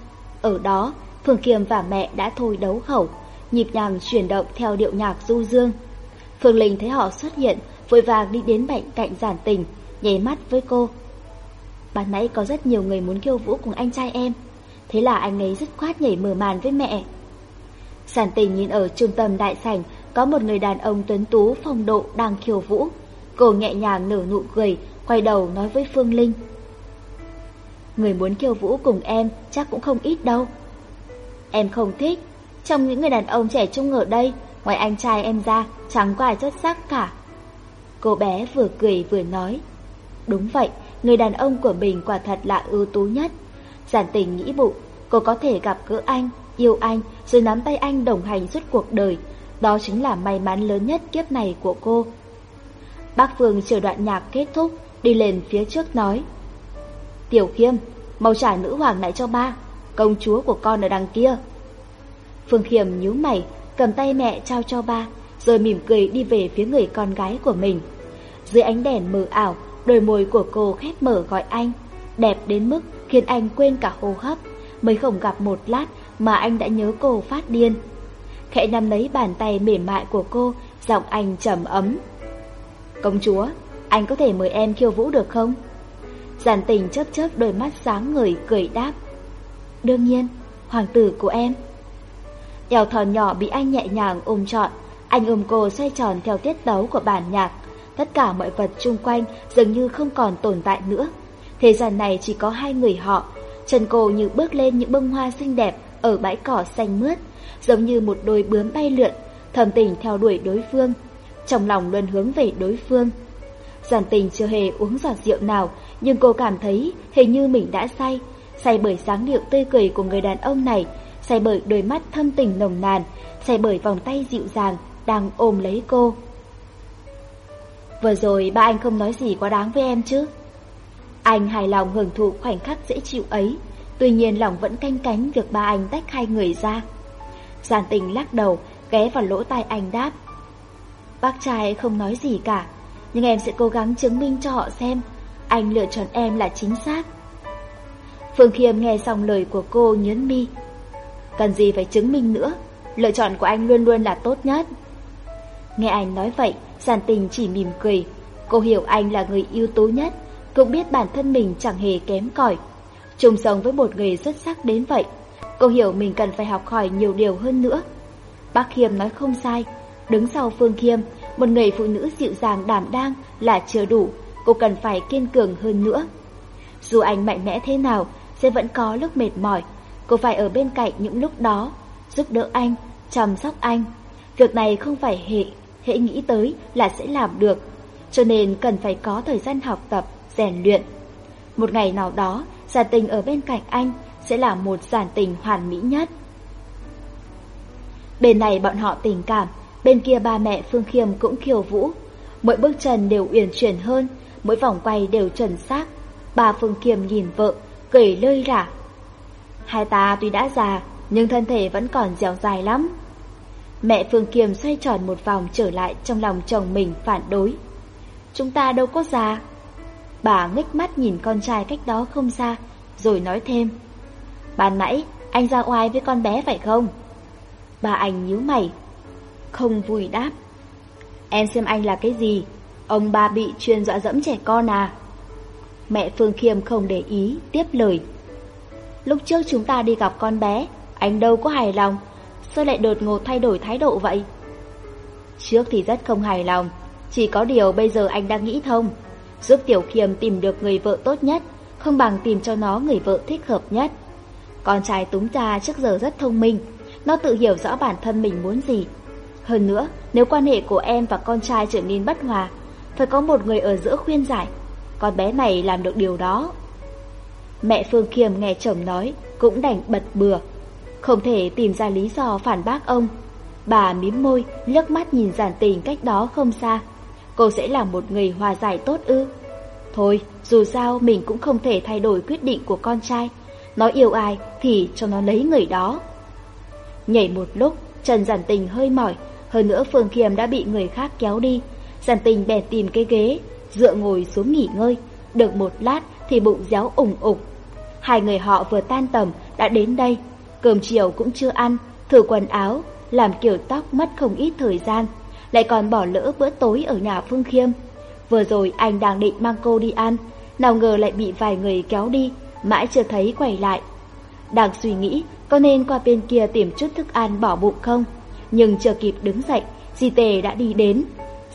Ở đó, Phương Kiềm và mẹ đã thôi đấu khẩu, nhịp nhàng chuyển động theo điệu nhạc du dương. Phương Linh thấy họ xuất hiện, vội vàng đi đến bệnh cạnh giản tình, nháy mắt với cô. Ban nãy có rất nhiều người muốn khiêu vũ cùng anh trai em, thế là anh ấy dứt khoát nhảy mờ màn với mẹ. Giản tình nhìn ở trung tâm đại sảnh, có một người đàn ông tuấn tú phong độ đang khiêu vũ. Cô nhẹ nhàng nở nụ cười, quay đầu nói với Phương Linh. Người muốn kêu vũ cùng em chắc cũng không ít đâu. Em không thích, trong những người đàn ông trẻ trung ở đây, ngoài anh trai em ra, chẳng có ai xuất sắc cả. Cô bé vừa cười vừa nói. Đúng vậy, người đàn ông của mình quả thật là ưu tú nhất. Giản tình nghĩ bụng, cô có thể gặp gỡ anh, yêu anh, rồi nắm tay anh đồng hành suốt cuộc đời. Đó chính là may mắn lớn nhất kiếp này của cô. Bác Phương chờ đoạn nhạc kết thúc, đi lên phía trước nói. Tiểu Khiêm, màu trả nữ hoàng lại cho ba, công chúa của con ở đằng kia. Phương Khiêm nhíu mày, cầm tay mẹ trao cho ba, rồi mỉm cười đi về phía người con gái của mình. Dưới ánh đèn mờ ảo, đôi môi của cô khép mở gọi anh, đẹp đến mức khiến anh quên cả hô hấp, mới không gặp một lát mà anh đã nhớ cô phát điên. Khẽ nắm lấy bàn tay mềm mại của cô, giọng anh trầm ấm. Công chúa, anh có thể mời em khiêu vũ được không? Giản tình chớp chớp đôi mắt sáng người cười đáp. Đương nhiên, hoàng tử của em. Eo thon nhỏ bị anh nhẹ nhàng ôm trọn, anh ôm cô xoay tròn theo tiết tấu của bản nhạc. Tất cả mọi vật chung quanh dường như không còn tồn tại nữa. Thế gian này chỉ có hai người họ. Chân cô như bước lên những bông hoa xinh đẹp ở bãi cỏ xanh mướt, giống như một đôi bướm bay lượn, thầm tình theo đuổi đối phương trong lòng luôn hướng về đối phương. Giản tình chưa hề uống giọt rượu nào, nhưng cô cảm thấy hình như mình đã say, say bởi sáng điệu tươi cười của người đàn ông này, say bởi đôi mắt thâm tình nồng nàn, say bởi vòng tay dịu dàng đang ôm lấy cô. Vừa rồi ba anh không nói gì quá đáng với em chứ? Anh hài lòng hưởng thụ khoảnh khắc dễ chịu ấy, tuy nhiên lòng vẫn canh cánh việc ba anh tách hai người ra. Giản tình lắc đầu, ghé vào lỗ tai anh đáp. Bác trai không nói gì cả, nhưng em sẽ cố gắng chứng minh cho họ xem anh lựa chọn em là chính xác. Phương Khiêm nghe xong lời của cô nhớn mi. Cần gì phải chứng minh nữa, lựa chọn của anh luôn luôn là tốt nhất. Nghe anh nói vậy, giản tình chỉ mỉm cười. Cô hiểu anh là người ưu tú nhất, cũng biết bản thân mình chẳng hề kém cỏi. Chung sống với một người xuất sắc đến vậy, cô hiểu mình cần phải học hỏi nhiều điều hơn nữa. Bác Khiêm nói không sai, Đứng sau Phương Khiêm, một người phụ nữ dịu dàng đảm đang là chưa đủ, cô cần phải kiên cường hơn nữa. Dù anh mạnh mẽ thế nào, sẽ vẫn có lúc mệt mỏi, cô phải ở bên cạnh những lúc đó, giúp đỡ anh, chăm sóc anh. Việc này không phải hệ, hệ nghĩ tới là sẽ làm được, cho nên cần phải có thời gian học tập, rèn luyện. Một ngày nào đó, gia tình ở bên cạnh anh sẽ là một giản tình hoàn mỹ nhất. Bên này bọn họ tình cảm, Bên kia ba mẹ Phương Khiêm cũng khiêu vũ, mỗi bước chân đều uyển chuyển hơn, mỗi vòng quay đều chuẩn xác. Bà Phương khiêm nhìn vợ, cười lơi rả Hai ta tuy đã già, nhưng thân thể vẫn còn dẻo dài lắm. Mẹ Phương khiêm xoay tròn một vòng trở lại trong lòng chồng mình phản đối. Chúng ta đâu có già. Bà ngếch mắt nhìn con trai cách đó không xa, rồi nói thêm. Ban nãy, anh ra oai với con bé phải không? Bà anh nhíu mày, không vui đáp. Em xem anh là cái gì? Ông ba bị chuyên dọa dẫm trẻ con à? Mẹ Phương Khiêm không để ý, tiếp lời. Lúc trước chúng ta đi gặp con bé, anh đâu có hài lòng, sao lại đột ngột thay đổi thái độ vậy? Trước thì rất không hài lòng, chỉ có điều bây giờ anh đang nghĩ thông, giúp Tiểu Khiêm tìm được người vợ tốt nhất, không bằng tìm cho nó người vợ thích hợp nhất. Con trai túng ta trước giờ rất thông minh, nó tự hiểu rõ bản thân mình muốn gì, hơn nữa, nếu quan hệ của em và con trai trở nên bất hòa, phải có một người ở giữa khuyên giải. Con bé này làm được điều đó. Mẹ Phương Kiềm nghe chồng nói, cũng đành bật bừa. Không thể tìm ra lý do phản bác ông. Bà mím môi, lướt mắt nhìn giản tình cách đó không xa. Cô sẽ là một người hòa giải tốt ư. Thôi, dù sao mình cũng không thể thay đổi quyết định của con trai. Nó yêu ai thì cho nó lấy người đó. Nhảy một lúc, Trần Giản Tình hơi mỏi, hơn nữa Phương Khiêm đã bị người khác kéo đi. Giàn tình bèn tìm cái ghế, dựa ngồi xuống nghỉ ngơi. Được một lát thì bụng réo ủng ục. Hai người họ vừa tan tầm đã đến đây. Cơm chiều cũng chưa ăn, thử quần áo, làm kiểu tóc mất không ít thời gian. Lại còn bỏ lỡ bữa tối ở nhà Phương Khiêm. Vừa rồi anh đang định mang cô đi ăn, nào ngờ lại bị vài người kéo đi, mãi chưa thấy quay lại. Đang suy nghĩ có nên qua bên kia tìm chút thức ăn bỏ bụng không? nhưng chưa kịp đứng dậy, dì tề đã đi đến.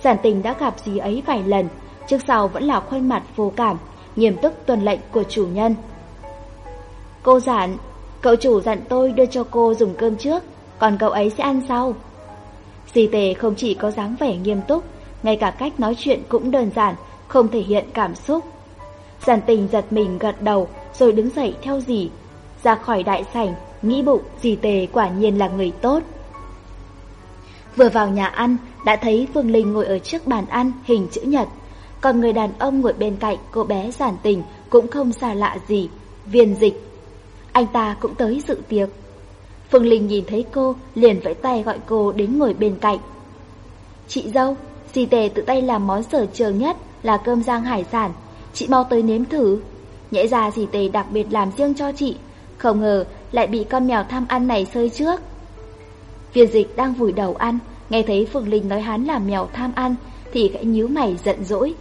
Giản tình đã gặp dì ấy vài lần, trước sau vẫn là khuôn mặt vô cảm, nghiêm túc tuân lệnh của chủ nhân. Cô giản, cậu chủ dặn tôi đưa cho cô dùng cơm trước, còn cậu ấy sẽ ăn sau. Dì tề không chỉ có dáng vẻ nghiêm túc, ngay cả cách nói chuyện cũng đơn giản, không thể hiện cảm xúc. Giản tình giật mình gật đầu, rồi đứng dậy theo dì, ra khỏi đại sảnh, nghĩ bụng dì tề quả nhiên là người tốt. Vừa vào nhà ăn, đã thấy Phương Linh ngồi ở trước bàn ăn hình chữ nhật. Còn người đàn ông ngồi bên cạnh cô bé giản tình cũng không xa lạ gì, viên dịch. Anh ta cũng tới dự tiệc. Phương Linh nhìn thấy cô, liền vẫy tay gọi cô đến ngồi bên cạnh. Chị dâu, dì tề tự tay làm món sở trường nhất là cơm rang hải sản. Chị mau tới nếm thử. Nhẽ ra dì tề đặc biệt làm riêng cho chị. Không ngờ lại bị con mèo tham ăn này sơi trước. Viên dịch đang vùi đầu ăn, nghe thấy phượng Linh nói hắn là mèo tham ăn, thì khẽ nhíu mày giận dỗi.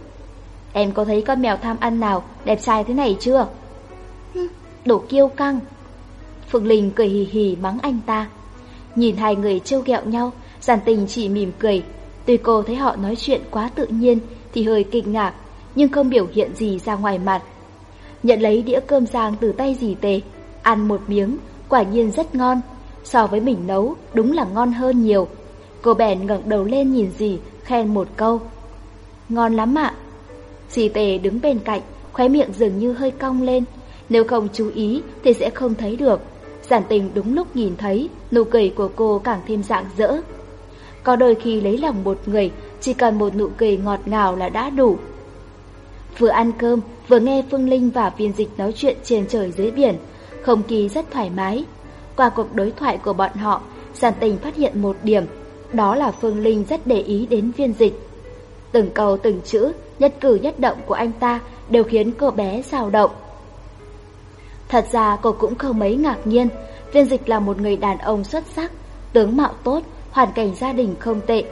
Em có thấy con mèo tham ăn nào đẹp trai thế này chưa? Đồ kiêu căng. phượng Linh cười hì hì mắng anh ta. Nhìn hai người trêu ghẹo nhau, giản tình chỉ mỉm cười. Tuy cô thấy họ nói chuyện quá tự nhiên thì hơi kinh ngạc, nhưng không biểu hiện gì ra ngoài mặt. Nhận lấy đĩa cơm rang từ tay dì tề, ăn một miếng, quả nhiên rất ngon so với mình nấu đúng là ngon hơn nhiều. Cô bèn ngẩng đầu lên nhìn dì, khen một câu. Ngon lắm ạ. Dì tề đứng bên cạnh, khóe miệng dường như hơi cong lên. Nếu không chú ý thì sẽ không thấy được. Giản tình đúng lúc nhìn thấy, nụ cười của cô càng thêm rạng rỡ. Có đôi khi lấy lòng một người, chỉ cần một nụ cười ngọt ngào là đã đủ. Vừa ăn cơm, vừa nghe Phương Linh và viên dịch nói chuyện trên trời dưới biển, không khí rất thoải mái. Qua cuộc đối thoại của bọn họ, Giản Tình phát hiện một điểm, đó là Phương Linh rất để ý đến viên dịch. Từng câu từng chữ, nhất cử nhất động của anh ta đều khiến cô bé dao động. Thật ra cô cũng không mấy ngạc nhiên, viên dịch là một người đàn ông xuất sắc, tướng mạo tốt, hoàn cảnh gia đình không tệ,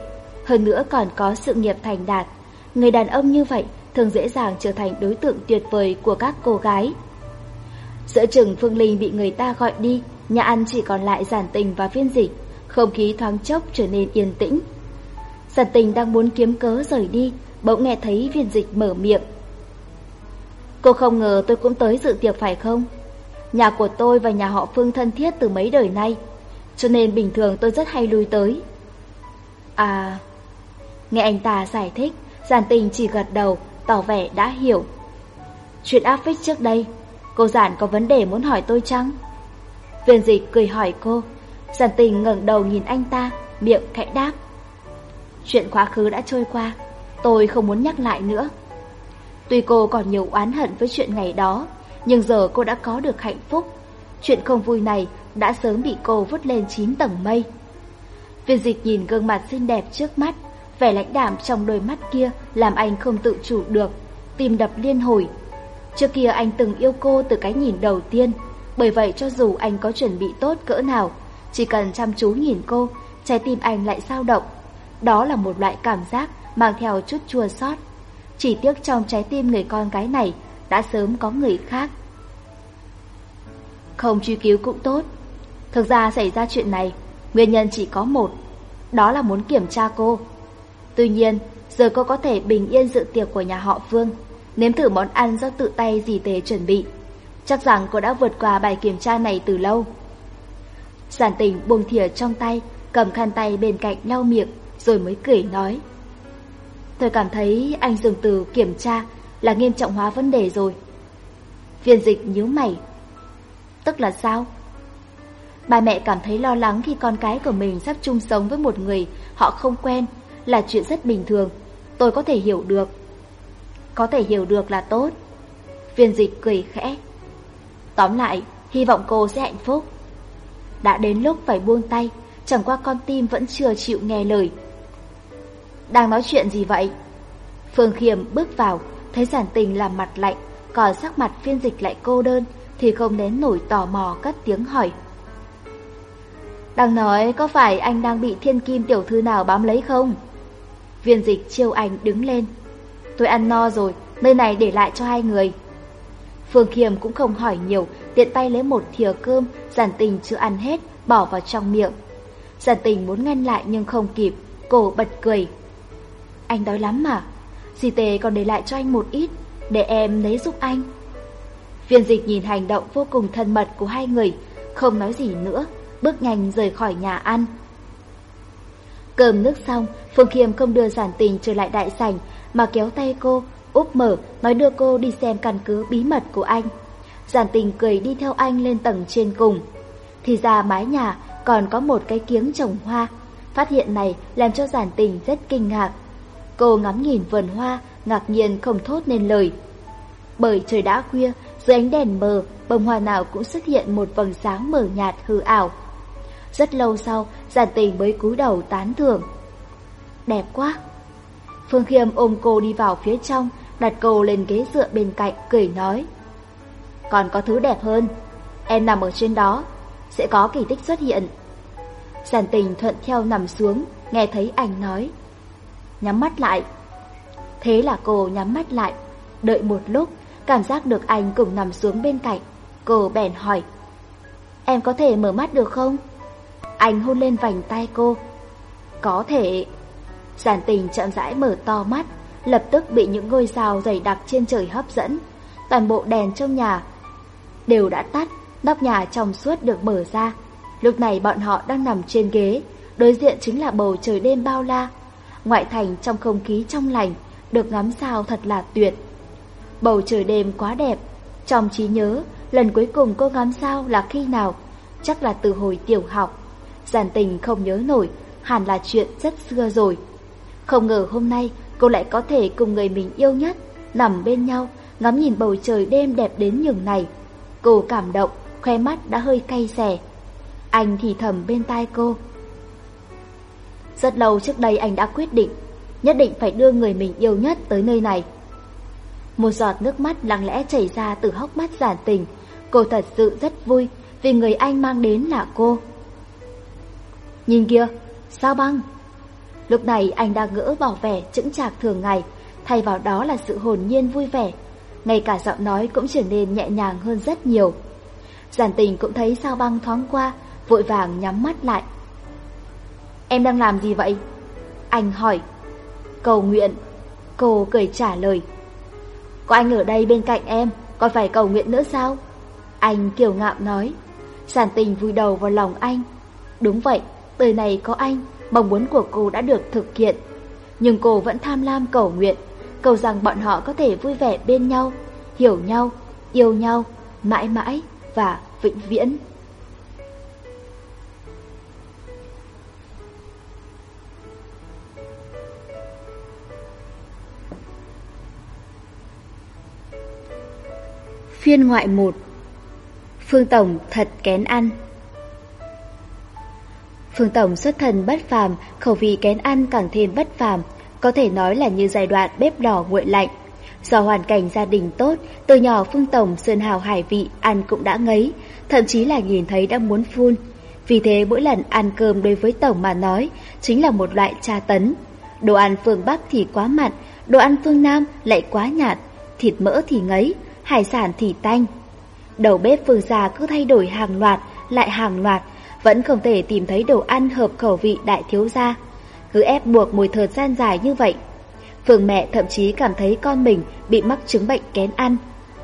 hơn nữa còn có sự nghiệp thành đạt. Người đàn ông như vậy thường dễ dàng trở thành đối tượng tuyệt vời của các cô gái. Giữa chừng Phương Linh bị người ta gọi đi, Nhà ăn chỉ còn lại giản tình và viên dịch. Không khí thoáng chốc trở nên yên tĩnh. Giản tình đang muốn kiếm cớ rời đi, Bỗng nghe thấy viên dịch mở miệng. Cô không ngờ tôi cũng tới dự tiệc phải không? Nhà của tôi và nhà họ Phương thân thiết từ mấy đời nay, Cho nên bình thường tôi rất hay lui tới. À... Nghe anh ta giải thích, Giản tình chỉ gật đầu, Tỏ vẻ đã hiểu. Chuyện áp phích trước đây, Cô Giản có vấn đề muốn hỏi tôi chăng? Viên dịch cười hỏi cô. Giản tình ngẩng đầu nhìn anh ta, miệng khẽ đáp. Chuyện quá khứ đã trôi qua, tôi không muốn nhắc lại nữa. Tuy cô còn nhiều oán hận với chuyện ngày đó, nhưng giờ cô đã có được hạnh phúc. Chuyện không vui này đã sớm bị cô vứt lên chín tầng mây. Viên dịch nhìn gương mặt xinh đẹp trước mắt, vẻ lãnh đạm trong đôi mắt kia làm anh không tự chủ được, tìm đập liên hồi. Trước kia anh từng yêu cô từ cái nhìn đầu tiên, bởi vậy cho dù anh có chuẩn bị tốt cỡ nào, chỉ cần chăm chú nhìn cô, trái tim anh lại dao động. Đó là một loại cảm giác mang theo chút chua xót. Chỉ tiếc trong trái tim người con gái này đã sớm có người khác. Không truy cứu cũng tốt. Thực ra xảy ra chuyện này, nguyên nhân chỉ có một, đó là muốn kiểm tra cô. Tuy nhiên, giờ cô có thể bình yên dự tiệc của nhà họ Phương nếm thử món ăn do tự tay dì tề chuẩn bị. Chắc rằng cô đã vượt qua bài kiểm tra này từ lâu. Giản tình buông thìa trong tay, cầm khăn tay bên cạnh lau miệng, rồi mới cười nói. Tôi cảm thấy anh dùng từ kiểm tra là nghiêm trọng hóa vấn đề rồi. Viên dịch nhíu mày. Tức là sao? Bà mẹ cảm thấy lo lắng khi con cái của mình sắp chung sống với một người họ không quen là chuyện rất bình thường. Tôi có thể hiểu được. Có thể hiểu được là tốt. Viên dịch cười khẽ. Tóm lại, hy vọng cô sẽ hạnh phúc. Đã đến lúc phải buông tay, chẳng qua con tim vẫn chưa chịu nghe lời. Đang nói chuyện gì vậy? Phương Khiêm bước vào, thấy giản tình làm mặt lạnh, còn sắc mặt phiên dịch lại cô đơn, thì không nén nổi tò mò cất tiếng hỏi. Đang nói có phải anh đang bị thiên kim tiểu thư nào bám lấy không? Viên dịch chiêu ảnh đứng lên. Tôi ăn no rồi, nơi này để lại cho hai người. Phương Kiềm cũng không hỏi nhiều, tiện tay lấy một thìa cơm, giản tình chưa ăn hết, bỏ vào trong miệng. Giản tình muốn ngăn lại nhưng không kịp, cô bật cười. Anh đói lắm mà, dì tề còn để lại cho anh một ít, để em lấy giúp anh. Viên dịch nhìn hành động vô cùng thân mật của hai người, không nói gì nữa, bước nhanh rời khỏi nhà ăn. Cơm nước xong, Phương Khiêm không đưa giản tình trở lại đại sảnh mà kéo tay cô úp mở, nói đưa cô đi xem căn cứ bí mật của anh. Giản tình cười đi theo anh lên tầng trên cùng. Thì ra mái nhà còn có một cái kiếng trồng hoa. Phát hiện này làm cho giản tình rất kinh ngạc. Cô ngắm nhìn vườn hoa, ngạc nhiên không thốt nên lời. Bởi trời đã khuya, dưới ánh đèn mờ, bông hoa nào cũng xuất hiện một vầng sáng mờ nhạt hư ảo. Rất lâu sau, giản tình mới cúi đầu tán thưởng. Đẹp quá! Phương Khiêm ôm cô đi vào phía trong, đặt cô lên ghế dựa bên cạnh, cười nói. Còn có thứ đẹp hơn, em nằm ở trên đó, sẽ có kỳ tích xuất hiện. Giản tình thuận theo nằm xuống, nghe thấy anh nói. Nhắm mắt lại. Thế là cô nhắm mắt lại, đợi một lúc, cảm giác được anh cùng nằm xuống bên cạnh. Cô bèn hỏi. Em có thể mở mắt được không? Anh hôn lên vành tay cô. Có thể. Giản tình chậm rãi mở to mắt, lập tức bị những ngôi sao dày đặc trên trời hấp dẫn. Toàn bộ đèn trong nhà đều đã tắt, nóc nhà trong suốt được mở ra. Lúc này bọn họ đang nằm trên ghế, đối diện chính là bầu trời đêm bao la. Ngoại thành trong không khí trong lành, được ngắm sao thật là tuyệt. Bầu trời đêm quá đẹp, trong trí nhớ, lần cuối cùng cô ngắm sao là khi nào? Chắc là từ hồi tiểu học. Giản tình không nhớ nổi, hẳn là chuyện rất xưa rồi. Không ngờ hôm nay cô lại có thể cùng người mình yêu nhất nằm bên nhau, ngắm nhìn bầu trời đêm đẹp đến nhường này. Cô cảm động, khoe mắt đã hơi cay xè. Anh thì thầm bên tai cô. Rất lâu trước đây anh đã quyết định, nhất định phải đưa người mình yêu nhất tới nơi này. Một giọt nước mắt lặng lẽ chảy ra từ hốc mắt giản tình, cô thật sự rất vui vì người anh mang đến là cô. Nhìn kia, sao băng? Lúc này anh đang ngỡ bỏ vẻ chững chạc thường ngày, thay vào đó là sự hồn nhiên vui vẻ. Ngay cả giọng nói cũng trở nên nhẹ nhàng hơn rất nhiều. Giản tình cũng thấy sao băng thoáng qua, vội vàng nhắm mắt lại. Em đang làm gì vậy? Anh hỏi. Cầu nguyện. Cô cười trả lời. Có anh ở đây bên cạnh em, còn phải cầu nguyện nữa sao? Anh kiều ngạo nói. Giản tình vui đầu vào lòng anh. Đúng vậy, đời này có anh mong muốn của cô đã được thực hiện. Nhưng cô vẫn tham lam cầu nguyện, cầu rằng bọn họ có thể vui vẻ bên nhau, hiểu nhau, yêu nhau, mãi mãi và vĩnh viễn. Phiên ngoại 1 Phương Tổng thật kén ăn Phương Tổng xuất thân bất phàm, khẩu vị kén ăn càng thêm bất phàm, có thể nói là như giai đoạn bếp đỏ nguội lạnh. Do hoàn cảnh gia đình tốt, từ nhỏ Phương Tổng sơn hào hải vị ăn cũng đã ngấy, thậm chí là nhìn thấy đã muốn phun. Vì thế mỗi lần ăn cơm đối với Tổng mà nói chính là một loại tra tấn. Đồ ăn phương Bắc thì quá mặn, đồ ăn phương Nam lại quá nhạt, thịt mỡ thì ngấy, hải sản thì tanh. Đầu bếp phương già cứ thay đổi hàng loạt, lại hàng loạt, vẫn không thể tìm thấy đồ ăn hợp khẩu vị đại thiếu gia. Cứ ép buộc một thời gian dài như vậy. Phương mẹ thậm chí cảm thấy con mình bị mắc chứng bệnh kén ăn.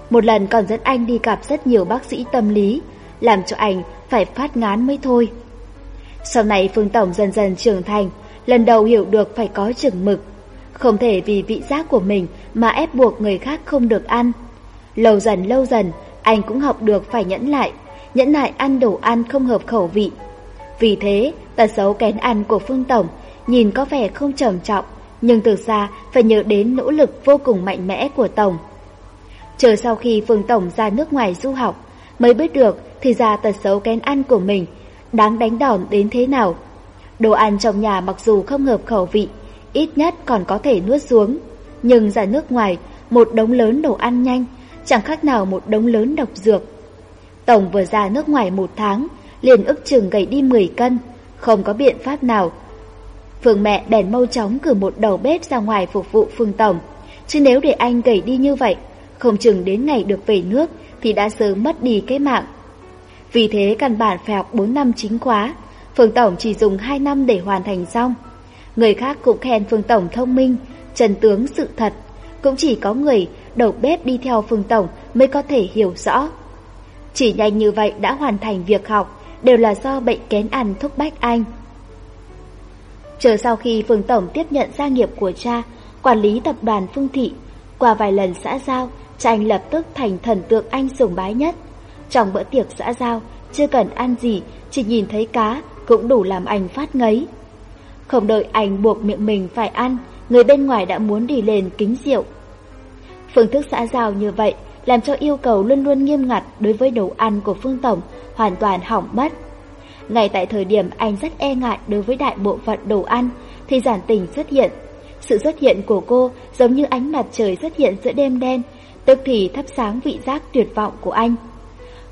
Một lần còn dẫn anh đi gặp rất nhiều bác sĩ tâm lý, làm cho anh phải phát ngán mới thôi. Sau này Phương Tổng dần dần trưởng thành, lần đầu hiểu được phải có chừng mực. Không thể vì vị giác của mình mà ép buộc người khác không được ăn. Lâu dần lâu dần, anh cũng học được phải nhẫn lại nhẫn nại ăn đồ ăn không hợp khẩu vị. Vì thế, tật xấu kén ăn của Phương Tổng nhìn có vẻ không trầm trọng, nhưng từ xa phải nhớ đến nỗ lực vô cùng mạnh mẽ của Tổng. Chờ sau khi Phương Tổng ra nước ngoài du học, mới biết được thì ra tật xấu kén ăn của mình đáng đánh đòn đến thế nào. Đồ ăn trong nhà mặc dù không hợp khẩu vị, ít nhất còn có thể nuốt xuống, nhưng ra nước ngoài một đống lớn đồ ăn nhanh chẳng khác nào một đống lớn độc dược. Tổng vừa ra nước ngoài một tháng, liền ước chừng gầy đi 10 cân, không có biện pháp nào. Phương mẹ bèn mau chóng cử một đầu bếp ra ngoài phục vụ Phương Tổng. Chứ nếu để anh gầy đi như vậy, không chừng đến ngày được về nước thì đã sớm mất đi cái mạng. Vì thế căn bản phải học 4 năm chính khóa, Phương Tổng chỉ dùng 2 năm để hoàn thành xong. Người khác cũng khen Phương Tổng thông minh, trần tướng sự thật. Cũng chỉ có người đầu bếp đi theo Phương Tổng mới có thể hiểu rõ. Chỉ nhanh như vậy đã hoàn thành việc học, đều là do bệnh kén ăn thúc bách anh. Chờ sau khi Phương Tổng tiếp nhận gia nghiệp của cha, quản lý tập đoàn Phương Thị, qua vài lần xã giao, cha anh lập tức thành thần tượng anh sùng bái nhất. Trong bữa tiệc xã giao, chưa cần ăn gì, chỉ nhìn thấy cá cũng đủ làm anh phát ngấy. Không đợi anh buộc miệng mình phải ăn, người bên ngoài đã muốn đi lên kính rượu. Phương thức xã giao như vậy làm cho yêu cầu luôn luôn nghiêm ngặt đối với đồ ăn của Phương Tổng hoàn toàn hỏng mất. Ngay tại thời điểm anh rất e ngại đối với đại bộ phận đồ ăn, thì giản tình xuất hiện. Sự xuất hiện của cô giống như ánh mặt trời xuất hiện giữa đêm đen, tức thì thắp sáng vị giác tuyệt vọng của anh.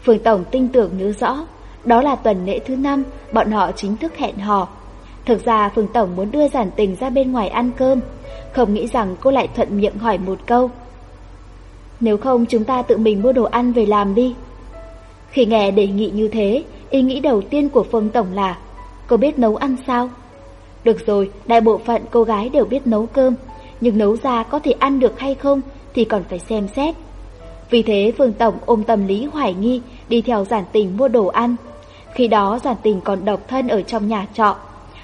Phương Tổng tin tưởng nhớ rõ, đó là tuần lễ thứ năm bọn họ chính thức hẹn hò. Thực ra Phương Tổng muốn đưa giản tình ra bên ngoài ăn cơm, không nghĩ rằng cô lại thuận miệng hỏi một câu nếu không chúng ta tự mình mua đồ ăn về làm đi. Khi nghe đề nghị như thế, ý nghĩ đầu tiên của Phương Tổng là, cô biết nấu ăn sao? Được rồi, đại bộ phận cô gái đều biết nấu cơm, nhưng nấu ra có thể ăn được hay không thì còn phải xem xét. Vì thế Phương Tổng ôm tâm lý hoài nghi đi theo giản tình mua đồ ăn. Khi đó giản tình còn độc thân ở trong nhà trọ,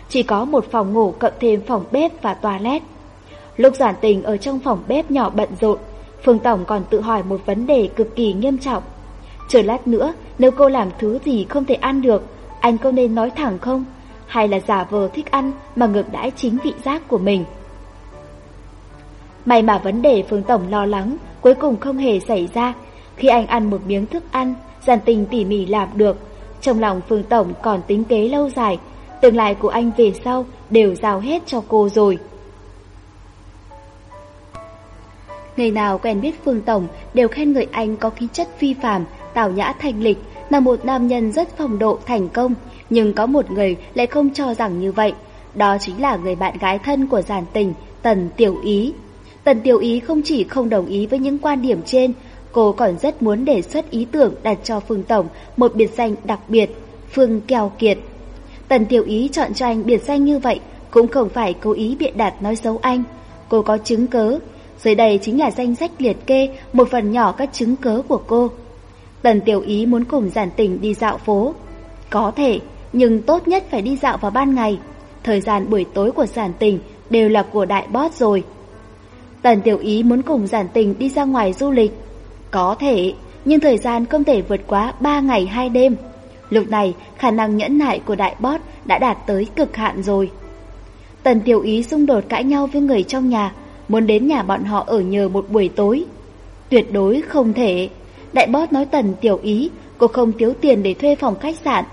chỉ có một phòng ngủ cộng thêm phòng bếp và toilet. Lúc giản tình ở trong phòng bếp nhỏ bận rộn, Phương Tổng còn tự hỏi một vấn đề cực kỳ nghiêm trọng. Chờ lát nữa, nếu cô làm thứ gì không thể ăn được, anh có nên nói thẳng không? Hay là giả vờ thích ăn mà ngược đãi chính vị giác của mình? May mà vấn đề Phương Tổng lo lắng cuối cùng không hề xảy ra. Khi anh ăn một miếng thức ăn, giàn tình tỉ mỉ làm được. Trong lòng Phương Tổng còn tính kế lâu dài, tương lai của anh về sau đều giao hết cho cô rồi. Người nào quen biết Phương Tổng đều khen người anh có khí chất phi phàm, tào nhã thành lịch, là một nam nhân rất phong độ thành công, nhưng có một người lại không cho rằng như vậy. Đó chính là người bạn gái thân của giàn tình, Tần Tiểu Ý. Tần Tiểu Ý không chỉ không đồng ý với những quan điểm trên, cô còn rất muốn đề xuất ý tưởng đặt cho Phương Tổng một biệt danh đặc biệt, Phương Kèo Kiệt. Tần Tiểu Ý chọn cho anh biệt danh như vậy cũng không phải cố ý biện đặt nói xấu anh. Cô có chứng cớ, dưới đây chính là danh sách liệt kê một phần nhỏ các chứng cớ của cô. Tần Tiểu Ý muốn cùng Giản Tình đi dạo phố. Có thể, nhưng tốt nhất phải đi dạo vào ban ngày. Thời gian buổi tối của Giản Tình đều là của đại boss rồi. Tần Tiểu Ý muốn cùng Giản Tình đi ra ngoài du lịch. Có thể, nhưng thời gian không thể vượt quá 3 ngày 2 đêm. Lúc này, khả năng nhẫn nại của đại boss đã đạt tới cực hạn rồi. Tần Tiểu Ý xung đột cãi nhau với người trong nhà, muốn đến nhà bọn họ ở nhờ một buổi tối. Tuyệt đối không thể. Đại bót nói Tần Tiểu Ý, cô không thiếu tiền để thuê phòng khách sạn.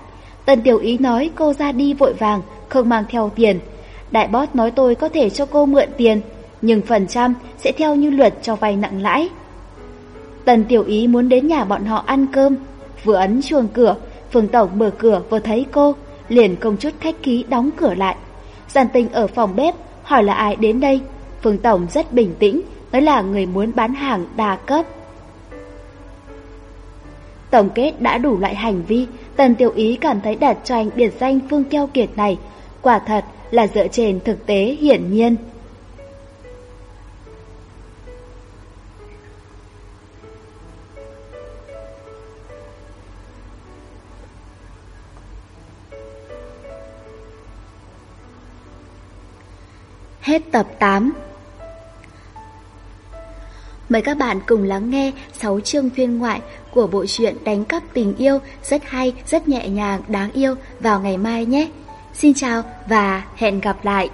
Tần Tiểu Ý nói cô ra đi vội vàng, không mang theo tiền. Đại bót nói tôi có thể cho cô mượn tiền, nhưng phần trăm sẽ theo như luật cho vay nặng lãi. Tần Tiểu Ý muốn đến nhà bọn họ ăn cơm, vừa ấn chuồng cửa, Phương Tổng mở cửa vừa thấy cô, liền không chút khách khí đóng cửa lại. Giàn tình ở phòng bếp, hỏi là ai đến đây, Phương Tổng rất bình tĩnh, mới là người muốn bán hàng đa cấp. Tổng kết đã đủ loại hành vi, Tần Tiểu Ý cảm thấy đặt cho anh biệt danh Phương Keo Kiệt này, quả thật là dựa trên thực tế hiển nhiên. Hết tập 8 Mời các bạn cùng lắng nghe 6 chương phiên ngoại của bộ truyện Đánh cắp tình yêu rất hay, rất nhẹ nhàng, đáng yêu vào ngày mai nhé. Xin chào và hẹn gặp lại!